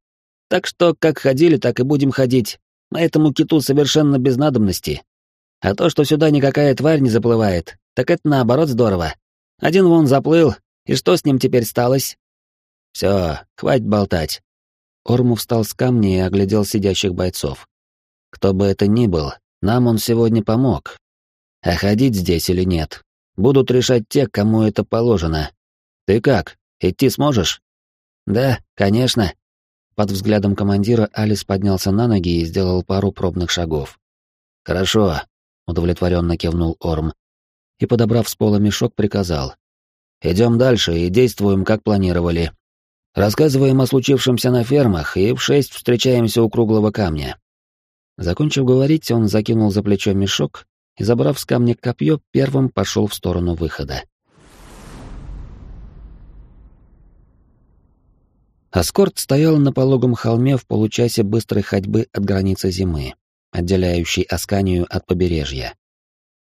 Так что как ходили, так и будем ходить. На этому киту совершенно без надобности. А то, что сюда никакая тварь не заплывает, так это наоборот здорово. Один вон заплыл, и что с ним теперь сталось? Все, хватит болтать. Орму встал с камня и оглядел сидящих бойцов. Кто бы это ни был, нам он сегодня помог. А ходить здесь или нет, будут решать те, кому это положено. Ты как, идти сможешь? «Да, конечно». Под взглядом командира Алис поднялся на ноги и сделал пару пробных шагов. «Хорошо», — удовлетворенно кивнул Орм. И, подобрав с пола мешок, приказал. «Идем дальше и действуем, как планировали. Рассказываем о случившемся на фермах и в шесть встречаемся у круглого камня». Закончив говорить, он закинул за плечо мешок и, забрав с камня копье, первым пошел в сторону выхода. Аскорт стоял на пологом холме в получасе быстрой ходьбы от границы зимы, отделяющей Асканию от побережья.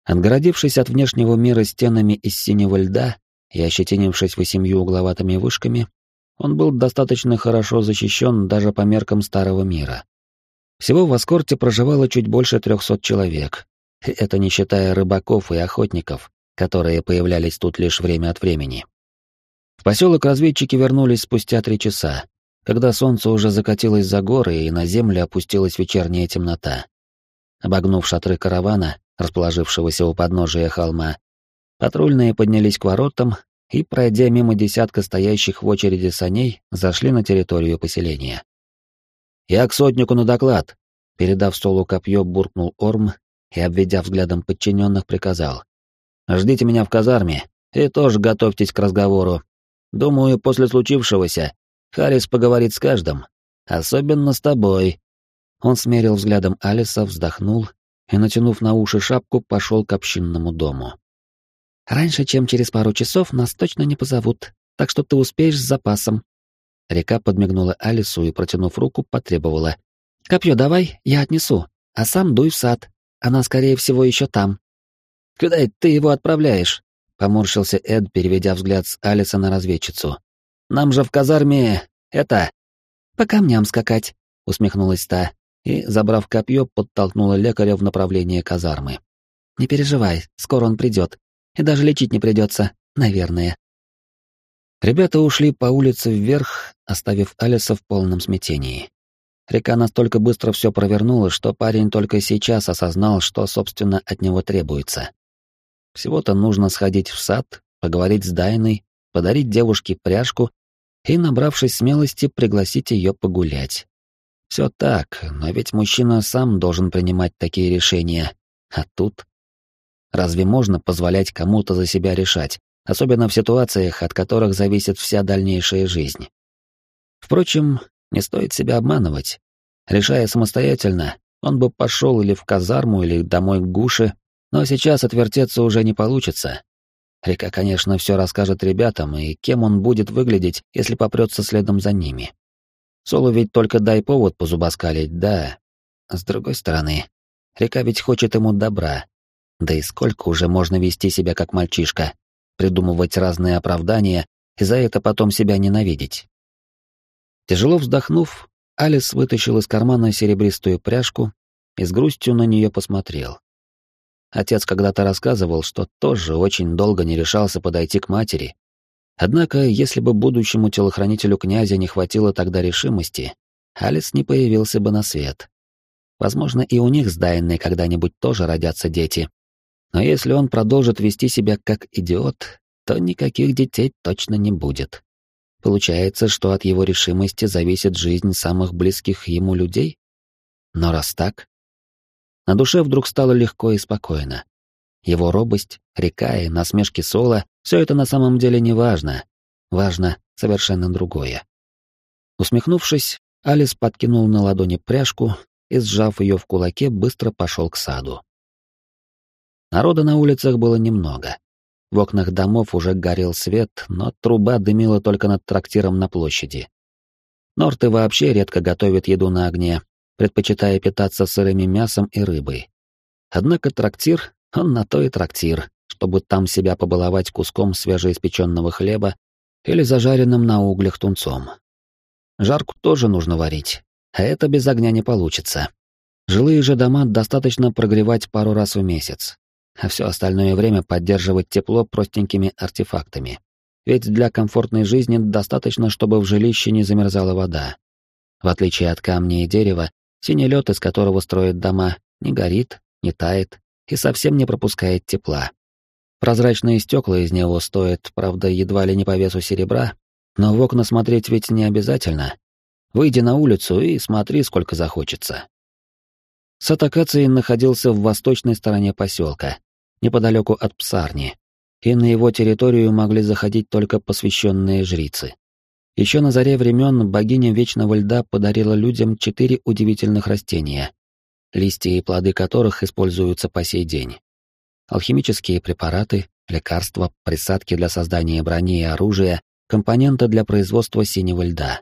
Отгородившись от внешнего мира стенами из синего льда и ощетинившись восемью угловатыми вышками, он был достаточно хорошо защищен даже по меркам старого мира. Всего в Аскорте проживало чуть больше трехсот человек, это не считая рыбаков и охотников, которые появлялись тут лишь время от времени. В поселок разведчики вернулись спустя три часа, когда солнце уже закатилось за горы и на землю опустилась вечерняя темнота. Обогнув шатры каравана, расположившегося у подножия холма, патрульные поднялись к воротам и, пройдя мимо десятка стоящих в очереди саней, зашли на территорию поселения. «Я к сотнику на доклад», — передав столу копье, буркнул Орм и, обведя взглядом подчиненных, приказал. «Ждите меня в казарме и тоже готовьтесь к разговору. Думаю, после случившегося Харрис поговорит с каждым, особенно с тобой. Он смерил взглядом Алиса, вздохнул и, натянув на уши шапку, пошел к общинному дому. «Раньше, чем через пару часов, нас точно не позовут, так что ты успеешь с запасом». Река подмигнула Алису и, протянув руку, потребовала. «Копье давай, я отнесу, а сам дуй в сад. Она, скорее всего, еще там». «Куда ты его отправляешь?» Поморщился Эд, переведя взгляд с Алиса на разведчицу. «Нам же в казарме... это...» «По камням скакать», — усмехнулась та, и, забрав копье, подтолкнула лекаря в направлении казармы. «Не переживай, скоро он придет, и даже лечить не придется, наверное». Ребята ушли по улице вверх, оставив Алиса в полном смятении. Река настолько быстро все провернула, что парень только сейчас осознал, что, собственно, от него требуется. Всего-то нужно сходить в сад, поговорить с Дайной, подарить девушке пряжку и, набравшись смелости, пригласить ее погулять. Все так, но ведь мужчина сам должен принимать такие решения. А тут... Разве можно позволять кому-то за себя решать, особенно в ситуациях, от которых зависит вся дальнейшая жизнь? Впрочем, не стоит себя обманывать. Решая самостоятельно, он бы пошел или в казарму, или домой к Гуше, но сейчас отвертеться уже не получится. Река, конечно, все расскажет ребятам, и кем он будет выглядеть, если попрется следом за ними. Солу ведь только дай повод позубоскалить, да. С другой стороны, река ведь хочет ему добра. Да и сколько уже можно вести себя как мальчишка, придумывать разные оправдания и за это потом себя ненавидеть. Тяжело вздохнув, Алис вытащил из кармана серебристую пряжку и с грустью на нее посмотрел. Отец когда-то рассказывал, что тоже очень долго не решался подойти к матери. Однако, если бы будущему телохранителю князя не хватило тогда решимости, Алис не появился бы на свет. Возможно, и у них с Дайной когда-нибудь тоже родятся дети. Но если он продолжит вести себя как идиот, то никаких детей точно не будет. Получается, что от его решимости зависит жизнь самых близких ему людей? Но раз так... На душе вдруг стало легко и спокойно. Его робость, река и насмешки Сола — все это на самом деле не важно. Важно совершенно другое. Усмехнувшись, Алис подкинул на ладони пряжку и, сжав ее в кулаке, быстро пошел к саду. Народа на улицах было немного. В окнах домов уже горел свет, но труба дымила только над трактиром на площади. Норты вообще редко готовят еду на огне, предпочитая питаться сырыми мясом и рыбой. Однако трактир, он на то и трактир, чтобы там себя побаловать куском свежеиспеченного хлеба или зажаренным на углях тунцом. Жарку тоже нужно варить, а это без огня не получится. Жилые же дома достаточно прогревать пару раз в месяц, а все остальное время поддерживать тепло простенькими артефактами. Ведь для комфортной жизни достаточно, чтобы в жилище не замерзала вода. В отличие от камня и дерева, синий лед, из которого строят дома, не горит, не тает и совсем не пропускает тепла. Прозрачные стекла из него стоят, правда, едва ли не по весу серебра, но в окна смотреть ведь не обязательно. Выйди на улицу и смотри, сколько захочется. Сад находился в восточной стороне поселка, неподалеку от псарни, и на его территорию могли заходить только посвященные жрицы. Еще на заре времен богиня Вечного Льда подарила людям четыре удивительных растения, листья и плоды которых используются по сей день. Алхимические препараты, лекарства, присадки для создания брони и оружия, компоненты для производства синего льда.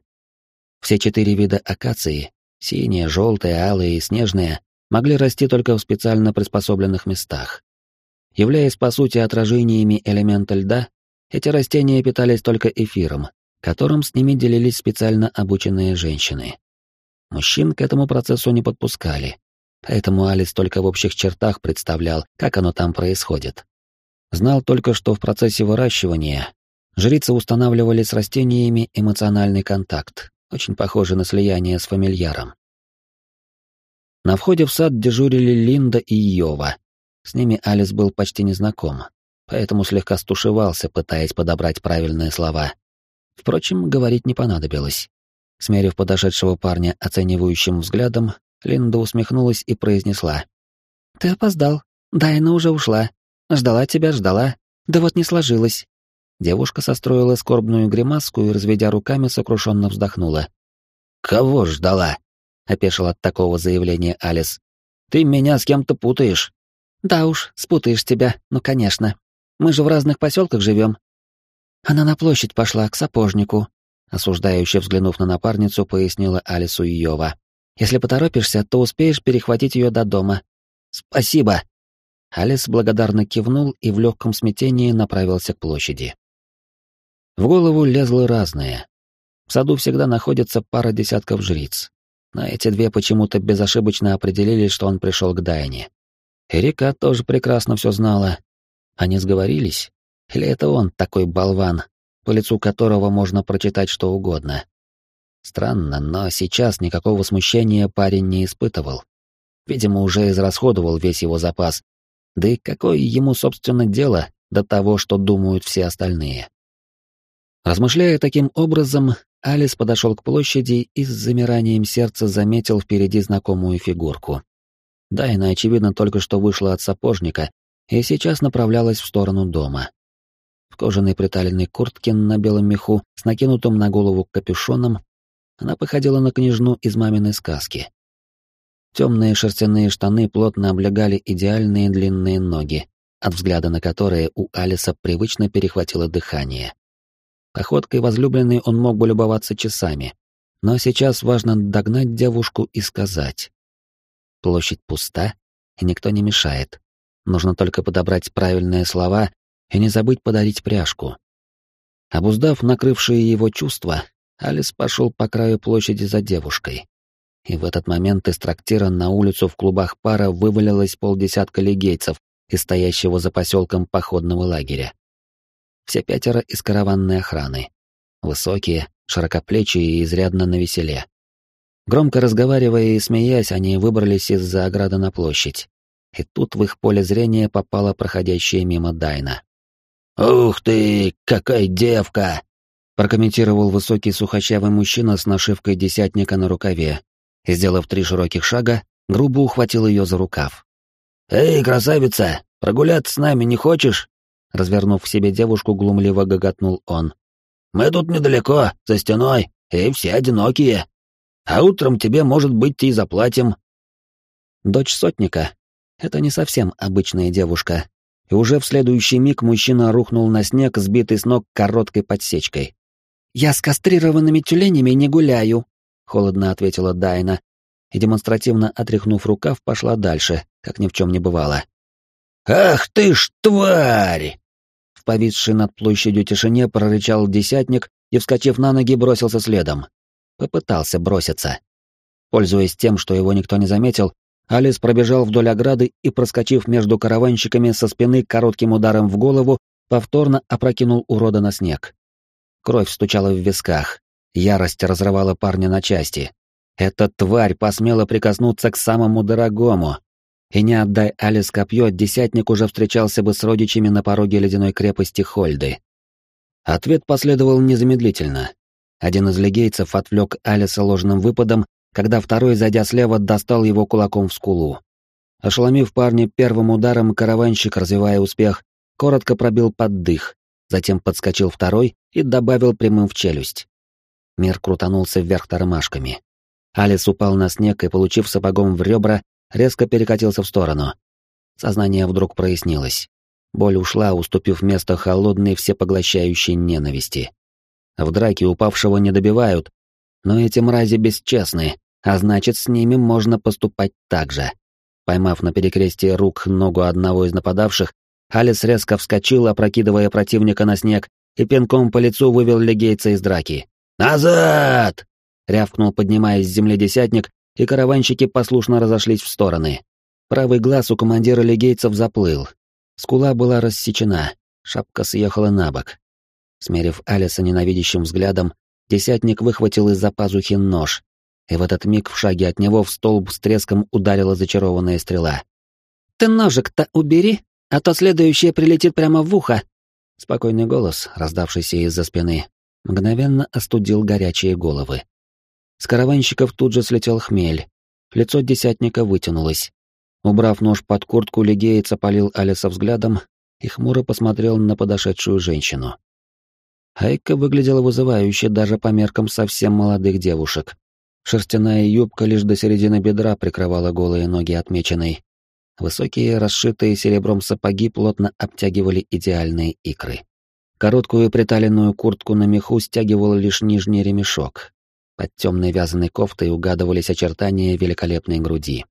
Все четыре вида акации — синие, желтые, алые и снежные могли расти только в специально приспособленных местах. Являясь по сути отражениями элемента льда, эти растения питались только эфиром, которым с ними делились специально обученные женщины. Мужчин к этому процессу не подпускали, поэтому Алис только в общих чертах представлял, как оно там происходит. Знал только, что в процессе выращивания жрицы устанавливали с растениями эмоциональный контакт, очень похожий на слияние с фамильяром. На входе в сад дежурили Линда и Йова. С ними Алис был почти незнаком, поэтому слегка стушевался, пытаясь подобрать правильные слова. Впрочем, говорить не понадобилось. Смерив подошедшего парня оценивающим взглядом, Линда усмехнулась и произнесла. «Ты опоздал. Дайна уже ушла. Ждала тебя, ждала. Да вот не сложилось». Девушка состроила скорбную гримаску и, разведя руками, сокрушенно вздохнула. «Кого ждала?» — опешил от такого заявления Алис. «Ты меня с кем-то путаешь». «Да уж, спутаешь тебя, ну конечно. Мы же в разных поселках живем». «Она на площадь пошла, к сапожнику», — осуждающе взглянув на напарницу, пояснила Алису Йова. «Если поторопишься, то успеешь перехватить ее до дома». «Спасибо». Алис благодарно кивнул и в легком смятении направился к площади. В голову лезло разное. В саду всегда находится пара десятков жриц. Но эти две почему-то безошибочно определили, что он пришел к Дайне. Эрика тоже прекрасно все знала. Они сговорились? Или это он такой болван? по лицу которого можно прочитать что угодно. Странно, но сейчас никакого смущения парень не испытывал. Видимо, уже израсходовал весь его запас. Да и какое ему, собственно, дело до того, что думают все остальные? Размышляя таким образом, Алис подошел к площади и с замиранием сердца заметил впереди знакомую фигурку. Дайна, очевидно, только что вышла от сапожника и сейчас направлялась в сторону дома. Кожаной приталенной куртке на белом меху с накинутым на голову капюшоном она походила на княжну из маминой сказки. Темные шерстяные штаны плотно облегали идеальные длинные ноги, от взгляда на которые у Алиса привычно перехватило дыхание. Походкой возлюбленной он мог бы любоваться часами, но сейчас важно догнать девушку и сказать. Площадь пуста, и никто не мешает. Нужно только подобрать правильные слова и не забыть подарить пряжку. Обуздав накрывшие его чувства, Алис пошел по краю площади за девушкой. И в этот момент из трактира на улицу в клубах пара вывалилось полдесятка легейцев из стоящего за поселком походного лагеря. Все пятеро из караванной охраны. Высокие, широкоплечие и изрядно навеселе. Громко разговаривая и смеясь, они выбрались из-за ограды на площадь. И тут в их поле зрения попала проходящая мимо Дайна. «Ух ты, какая девка!» прокомментировал высокий сухощавый мужчина с нашивкой десятника на рукаве, сделав три широких шага, грубо ухватил ее за рукав. «Эй, красавица, прогуляться с нами не хочешь?» Развернув в себе девушку, глумливо гоготнул он. «Мы тут недалеко, за стеной, и все одинокие. А утром тебе, может быть, и заплатим». Дочь сотника — это не совсем обычная девушка, и уже в следующий миг мужчина рухнул на снег, сбитый с ног короткой подсечкой. «Я с кастрированными тюленями не гуляю», — холодно ответила Дайна, и, демонстративно отряхнув рукав, пошла дальше, как ни в чем не бывало. «Ах ты ж тварь!» В повисшей над площадью тишине прорычал десятник и, вскочив на ноги, бросился следом. Попытался броситься. Пользуясь тем, что его никто не заметил, Алис пробежал вдоль ограды и, проскочив между караванщиками со спины коротким ударом в голову, повторно опрокинул урода на снег. Кровь стучала в висках. Ярость разрывала парня на части. Эта тварь посмела прикоснуться к самому дорогому. И не отдай Алис копье, десятник уже встречался бы с родичами на пороге ледяной крепости Хольды. Ответ последовал незамедлительно. Один из легейцев отвлек Алиса ложным выпадом, когда второй, зайдя слева, достал его кулаком в скулу. Ошеломив парня первым ударом, караванщик, развивая успех, коротко пробил под дых, затем подскочил второй и добавил прямым в челюсть. Мир крутанулся вверх тормашками. Алис упал на снег и, получив сапогом в ребра, резко перекатился в сторону. Сознание вдруг прояснилось. Боль ушла, уступив место холодной всепоглощающей ненависти. В драке упавшего не добивают, но эти мрази бесчестны, а значит, с ними можно поступать так же. Поймав на перекрестие рук ногу одного из нападавших, Алис резко вскочил, опрокидывая противника на снег, и пинком по лицу вывел легейца из драки. «Назад!» — рявкнул, поднимаясь с земли десятник, и караванщики послушно разошлись в стороны. Правый глаз у командира легейцев заплыл. Скула была рассечена, шапка съехала на бок. Смерив Алиса ненавидящим взглядом, десятник выхватил из-за пазухи нож, и в этот миг в шаге от него в столб с треском ударила зачарованная стрела. «Ты ножик-то убери, а то следующее прилетит прямо в ухо!» Спокойный голос, раздавшийся из-за спины, мгновенно остудил горячие головы. С караванщиков тут же слетел хмель. Лицо десятника вытянулось. Убрав нож под куртку, легеец опалил Алиса взглядом и хмуро посмотрел на подошедшую женщину. Айка выглядела вызывающе даже по меркам совсем молодых девушек. Шерстяная юбка лишь до середины бедра прикрывала голые ноги отмеченной. Высокие, расшитые серебром сапоги плотно обтягивали идеальные икры. Короткую приталенную куртку на меху стягивал лишь нижний ремешок, под темной вязаной кофтой угадывались очертания великолепной груди.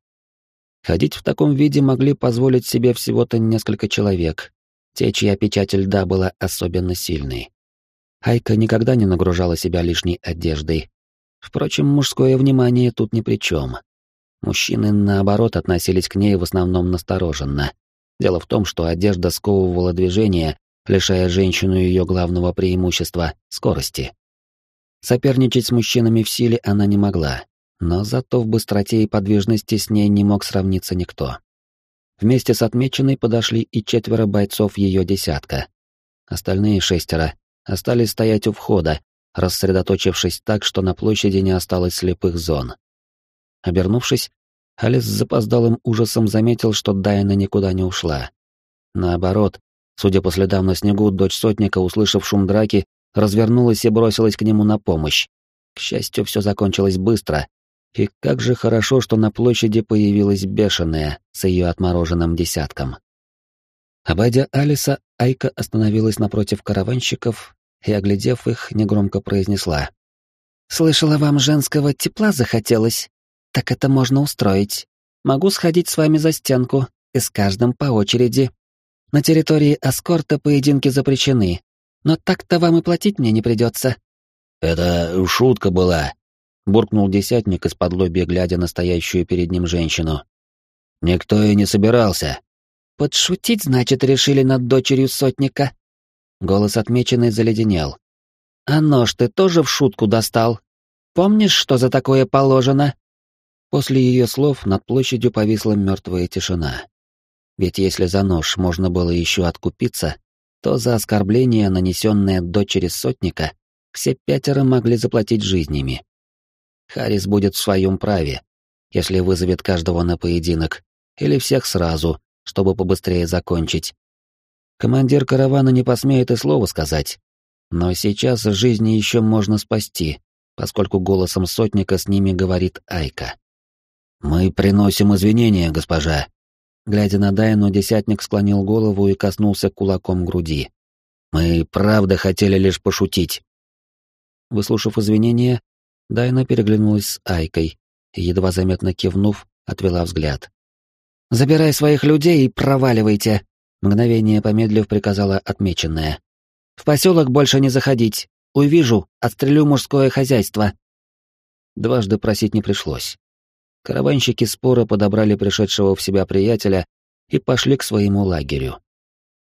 Ходить в таком виде могли позволить себе всего-то несколько человек, те, чья печать льда была особенно сильной. Айка никогда не нагружала себя лишней одеждой. Впрочем, мужское внимание тут ни при чем. Мужчины, наоборот, относились к ней в основном настороженно. Дело в том, что одежда сковывала движение, лишая женщину ее главного преимущества — скорости. Соперничать с мужчинами в силе она не могла, но зато в быстроте и подвижности с ней не мог сравниться никто. Вместе с отмеченной подошли и четверо бойцов ее десятка. Остальные шестеро остались стоять у входа, рассредоточившись так, что на площади не осталось слепых зон. Обернувшись, Алис с запоздалым ужасом заметил, что Дайна никуда не ушла. Наоборот, судя по следам на снегу, дочь сотника, услышав шум драки, развернулась и бросилась к нему на помощь. К счастью, все закончилось быстро. И как же хорошо, что на площади появилась бешеная с ее отмороженным десятком. Обойдя Алиса, Айка остановилась напротив караванщиков и, оглядев их, негромко произнесла. «Слышала, вам женского тепла захотелось? Так это можно устроить. Могу сходить с вами за стенку, и с каждым по очереди. На территории Аскорта поединки запрещены, но так-то вам и платить мне не придется. «Это шутка была», — буркнул десятник из-под лобья, глядя на стоящую перед ним женщину. «Никто и не собирался». «Подшутить, значит, решили над дочерью сотника?» Голос отмеченный заледенел. «А нож ты тоже в шутку достал? Помнишь, что за такое положено?» После ее слов над площадью повисла мертвая тишина. Ведь если за нож можно было еще откупиться, то за оскорбление, нанесенное дочери сотника, все пятеро могли заплатить жизнями. Харрис будет в своем праве, если вызовет каждого на поединок, или всех сразу, чтобы побыстрее закончить. Командир каравана не посмеет и слова сказать. Но сейчас жизни еще можно спасти, поскольку голосом сотника с ними говорит Айка. «Мы приносим извинения, госпожа», Глядя на Дайну, десятник склонил голову и коснулся кулаком груди. «Мы правда хотели лишь пошутить». Выслушав извинения, Дайна переглянулась с Айкой и, едва заметно кивнув, отвела взгляд. «Забирай своих людей и проваливайте», — мгновение помедлив приказала отмеченная. «В поселок больше не заходить. Увижу, отстрелю мужское хозяйство». Дважды просить не пришлось. Караванщики спора подобрали пришедшего в себя приятеля и пошли к своему лагерю.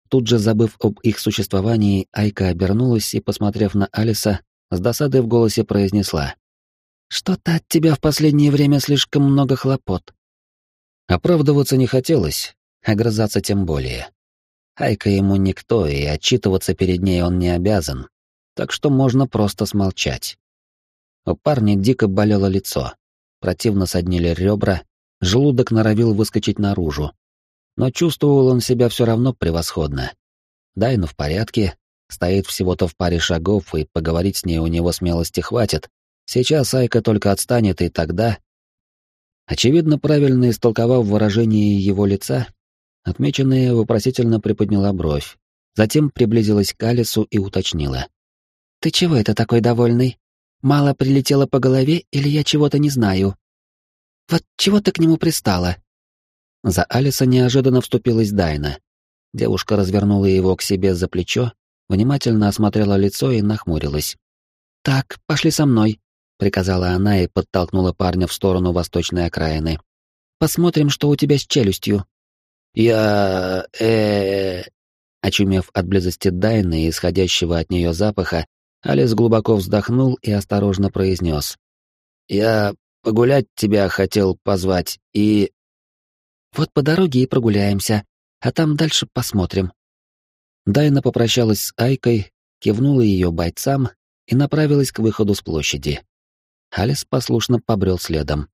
Тут же, забыв об их существовании, Айка обернулась и, посмотрев на Алиса, с досадой в голосе произнесла. «Что-то от тебя в последнее время слишком много хлопот». Оправдываться не хотелось, огрызаться тем более. Айка ему никто, и отчитываться перед ней он не обязан, так что можно просто смолчать. У парня дико болело лицо противно соднили ребра, желудок норовил выскочить наружу. Но чувствовал он себя все равно превосходно. Дайну в порядке, стоит всего-то в паре шагов, и поговорить с ней у него смелости хватит. Сейчас Айка только отстанет, и тогда... Очевидно, правильно истолковав выражение его лица, отмеченная вопросительно приподняла бровь, затем приблизилась к Алису и уточнила. «Ты чего это такой довольный?» Мало прилетело по голове или я чего-то не знаю? Вот чего ты к нему пристала?» За Алиса неожиданно вступилась Дайна. Девушка развернула его к себе за плечо, внимательно осмотрела лицо и нахмурилась. «Так, пошли со мной», — приказала она и подтолкнула парня в сторону восточной окраины. «Посмотрим, что у тебя с челюстью». «Я... э...», Очумев от близости Дайны и исходящего от нее запаха, Алис глубоко вздохнул и осторожно произнес. «Я погулять тебя хотел позвать и...» «Вот по дороге и прогуляемся, а там дальше посмотрим». Дайна попрощалась с Айкой, кивнула ее бойцам и направилась к выходу с площади. Алис послушно побрел следом.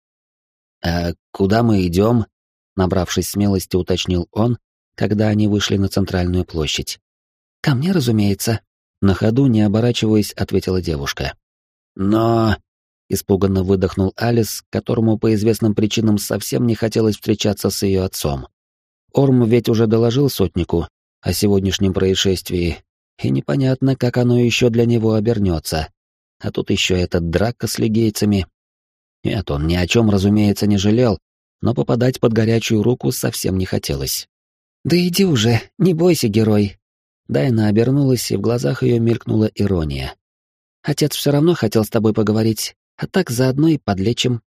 «А куда мы идем?» Набравшись смелости, уточнил он, когда они вышли на центральную площадь. «Ко мне, разумеется», на ходу, не оборачиваясь, ответила девушка. «Но...» — испуганно выдохнул Алис, которому по известным причинам совсем не хотелось встречаться с ее отцом. Орм ведь уже доложил сотнику о сегодняшнем происшествии, и непонятно, как оно еще для него обернется. А тут еще эта драка с легейцами. Нет, он ни о чем, разумеется, не жалел, но попадать под горячую руку совсем не хотелось. «Да иди уже, не бойся, герой», Дайна обернулась, и в глазах ее мелькнула ирония. «Отец все равно хотел с тобой поговорить, а так заодно и подлечим».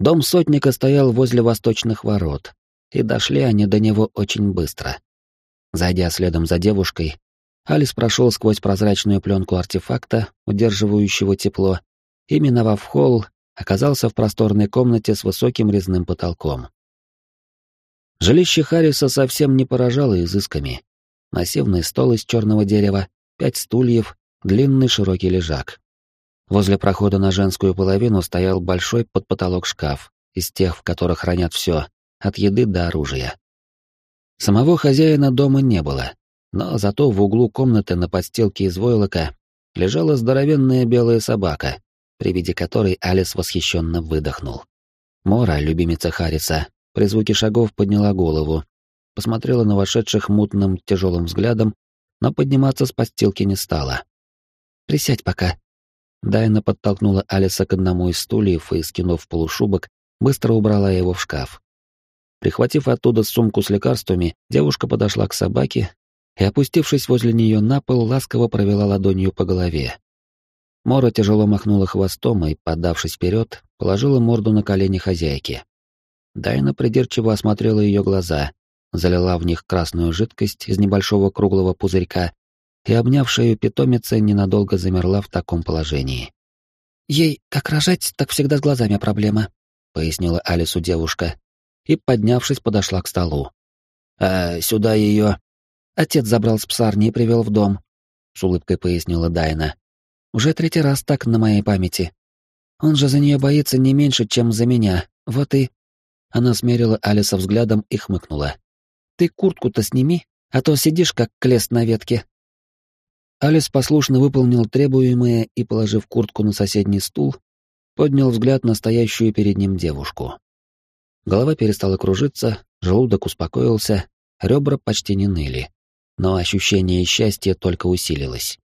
Дом сотника стоял возле восточных ворот, и дошли они до него очень быстро. Зайдя следом за девушкой, Алис прошел сквозь прозрачную пленку артефакта, удерживающего тепло, и, миновав холл, оказался в просторной комнате с высоким резным потолком. Жилище Харриса совсем не поражало изысками. Массивный стол из черного дерева, пять стульев, длинный широкий лежак. Возле прохода на женскую половину стоял большой под потолок шкаф, из тех, в которых хранят все, от еды до оружия. Самого хозяина дома не было, но зато в углу комнаты на подстилке из войлока лежала здоровенная белая собака, при виде которой Алис восхищенно выдохнул. Мора, любимица Хариса, при звуке шагов подняла голову, посмотрела на вошедших мутным тяжелым взглядом, но подниматься с подстилки не стала. «Присядь пока». Дайна подтолкнула Алиса к одному из стульев и, скинув полушубок, быстро убрала его в шкаф. Прихватив оттуда сумку с лекарствами, девушка подошла к собаке и, опустившись возле нее на пол, ласково провела ладонью по голове. Мора тяжело махнула хвостом и, подавшись вперед, положила морду на колени хозяйки. Дайна придирчиво осмотрела ее глаза, залила в них красную жидкость из небольшого круглого пузырька и, обняв шею питомицы, ненадолго замерла в таком положении. «Ей как рожать, так всегда с глазами проблема», — пояснила Алису девушка, и, поднявшись, подошла к столу. «А сюда ее...» Отец забрал с псарни и привел в дом, — с улыбкой пояснила Дайна. Уже третий раз так на моей памяти. Он же за нее боится не меньше, чем за меня. Вот и...» Она смерила Алиса взглядом и хмыкнула. «Ты куртку-то сними, а то сидишь как клест на ветке». Алис послушно выполнил требуемое и, положив куртку на соседний стул, поднял взгляд на стоящую перед ним девушку. Голова перестала кружиться, желудок успокоился, ребра почти не ныли, но ощущение счастья только усилилось.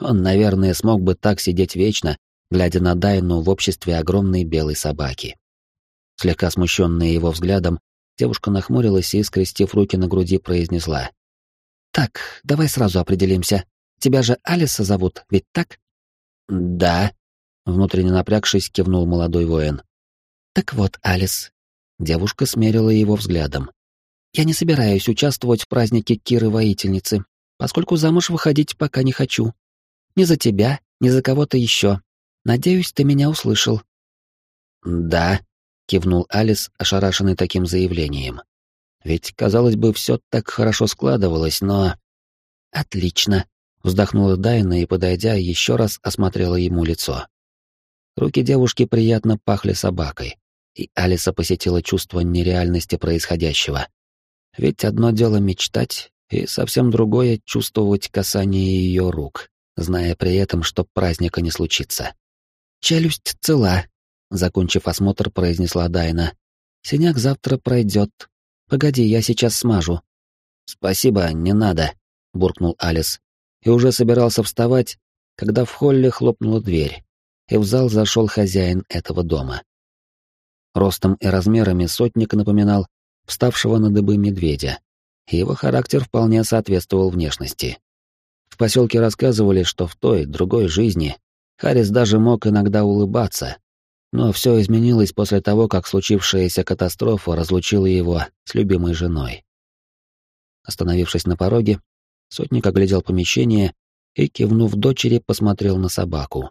Он, наверное, смог бы так сидеть вечно, глядя на Дайну в обществе огромной белой собаки. Слегка смущенная его взглядом, девушка нахмурилась и, скрестив руки на груди, произнесла. «Так, давай сразу определимся. Тебя же Алиса зовут, ведь так?» «Да», — внутренне напрягшись, кивнул молодой воин. «Так вот, Алис». Девушка смерила его взглядом. «Я не собираюсь участвовать в празднике Киры-воительницы, поскольку замуж выходить пока не хочу. Ни за тебя, ни за кого-то еще. Надеюсь, ты меня услышал». «Да», — кивнул Алис, ошарашенный таким заявлением. «Ведь, казалось бы, все так хорошо складывалось, но...» «Отлично», — вздохнула Дайна и, подойдя, еще раз осмотрела ему лицо. Руки девушки приятно пахли собакой, и Алиса посетила чувство нереальности происходящего. Ведь одно дело мечтать, и совсем другое — чувствовать касание ее рук зная при этом, что праздника не случится. «Челюсть цела», — закончив осмотр, произнесла Дайна. «Синяк завтра пройдет. Погоди, я сейчас смажу». «Спасибо, не надо», — буркнул Алис. И уже собирался вставать, когда в холле хлопнула дверь, и в зал зашел хозяин этого дома. Ростом и размерами сотник напоминал вставшего на дыбы медведя, его характер вполне соответствовал внешности. В поселке рассказывали, что в той, другой жизни Харрис даже мог иногда улыбаться, но все изменилось после того, как случившаяся катастрофа разлучила его с любимой женой. Остановившись на пороге, сотник оглядел помещение и, кивнув дочери, посмотрел на собаку.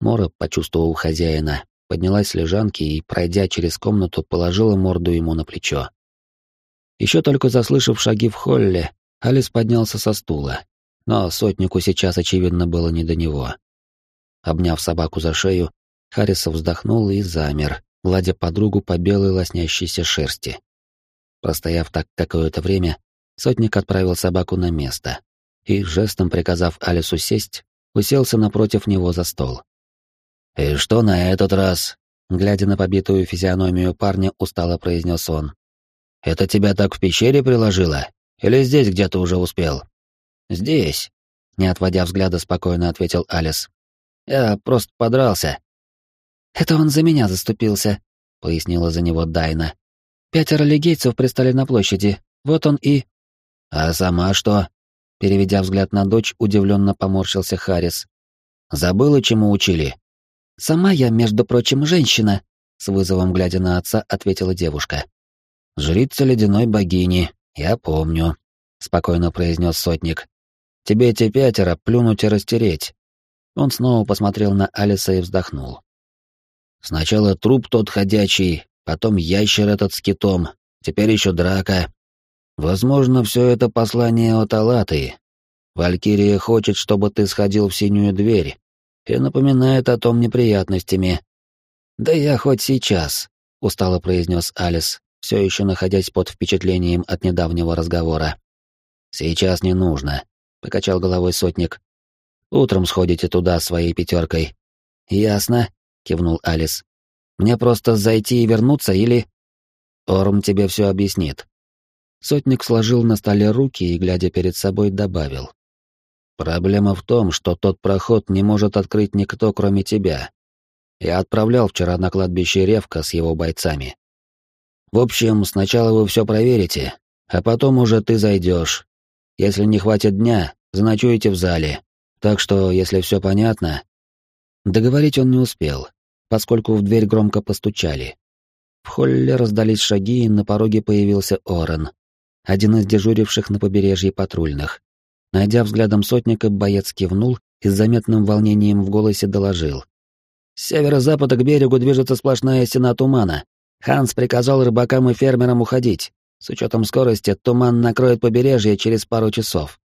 Мора, почувствовав хозяина, поднялась с лежанки и, пройдя через комнату, положила морду ему на плечо. Еще только заслышав шаги в холле, Алис поднялся со стула но сотнику сейчас, очевидно, было не до него. Обняв собаку за шею, Харрисов вздохнул и замер, гладя подругу по белой лоснящейся шерсти. Простояв так какое-то время, сотник отправил собаку на место и, жестом приказав Алису сесть, уселся напротив него за стол. «И что на этот раз?» Глядя на побитую физиономию парня, устало произнес он. «Это тебя так в пещере приложило? Или здесь где-то уже успел?» «Здесь», — не отводя взгляда, спокойно ответил Алис. «Я просто подрался». «Это он за меня заступился», — пояснила за него Дайна. «Пятеро легейцев пристали на площади. Вот он и...» «А сама что?» Переведя взгляд на дочь, удивленно поморщился Харрис. «Забыла, чему учили?» «Сама я, между прочим, женщина», — с вызовом глядя на отца, ответила девушка. «Жрица ледяной богини, я помню», спокойно произнес сотник. Тебе те пятеро плюнуть и растереть. Он снова посмотрел на Алиса и вздохнул. Сначала труп тот ходячий, потом ящер этот с китом, теперь еще драка. Возможно, все это послание от Алаты. Валькирия хочет, чтобы ты сходил в синюю дверь, и напоминает о том неприятностями. Да я хоть сейчас, устало произнес Алис, все еще находясь под впечатлением от недавнего разговора. Сейчас не нужно, покачал головой сотник. Утром сходите туда своей пятеркой. Ясно, кивнул Алис. Мне просто зайти и вернуться или... Орм тебе все объяснит. Сотник сложил на столе руки и, глядя перед собой, добавил. Проблема в том, что тот проход не может открыть никто, кроме тебя. Я отправлял вчера на кладбище Ревка с его бойцами. В общем, сначала вы все проверите, а потом уже ты зайдешь. Если не хватит дня, заночуете в зале. Так что, если все понятно... Договорить он не успел поскольку в дверь громко постучали. В холле раздались шаги, и на пороге появился Орен, один из дежуривших на побережье патрульных. Найдя взглядом сотника, боец кивнул и с заметным волнением в голосе доложил. «С северо-запада к берегу движется сплошная стена тумана. Ханс приказал рыбакам и фермерам уходить. С учетом скорости, туман накроет побережье через пару часов.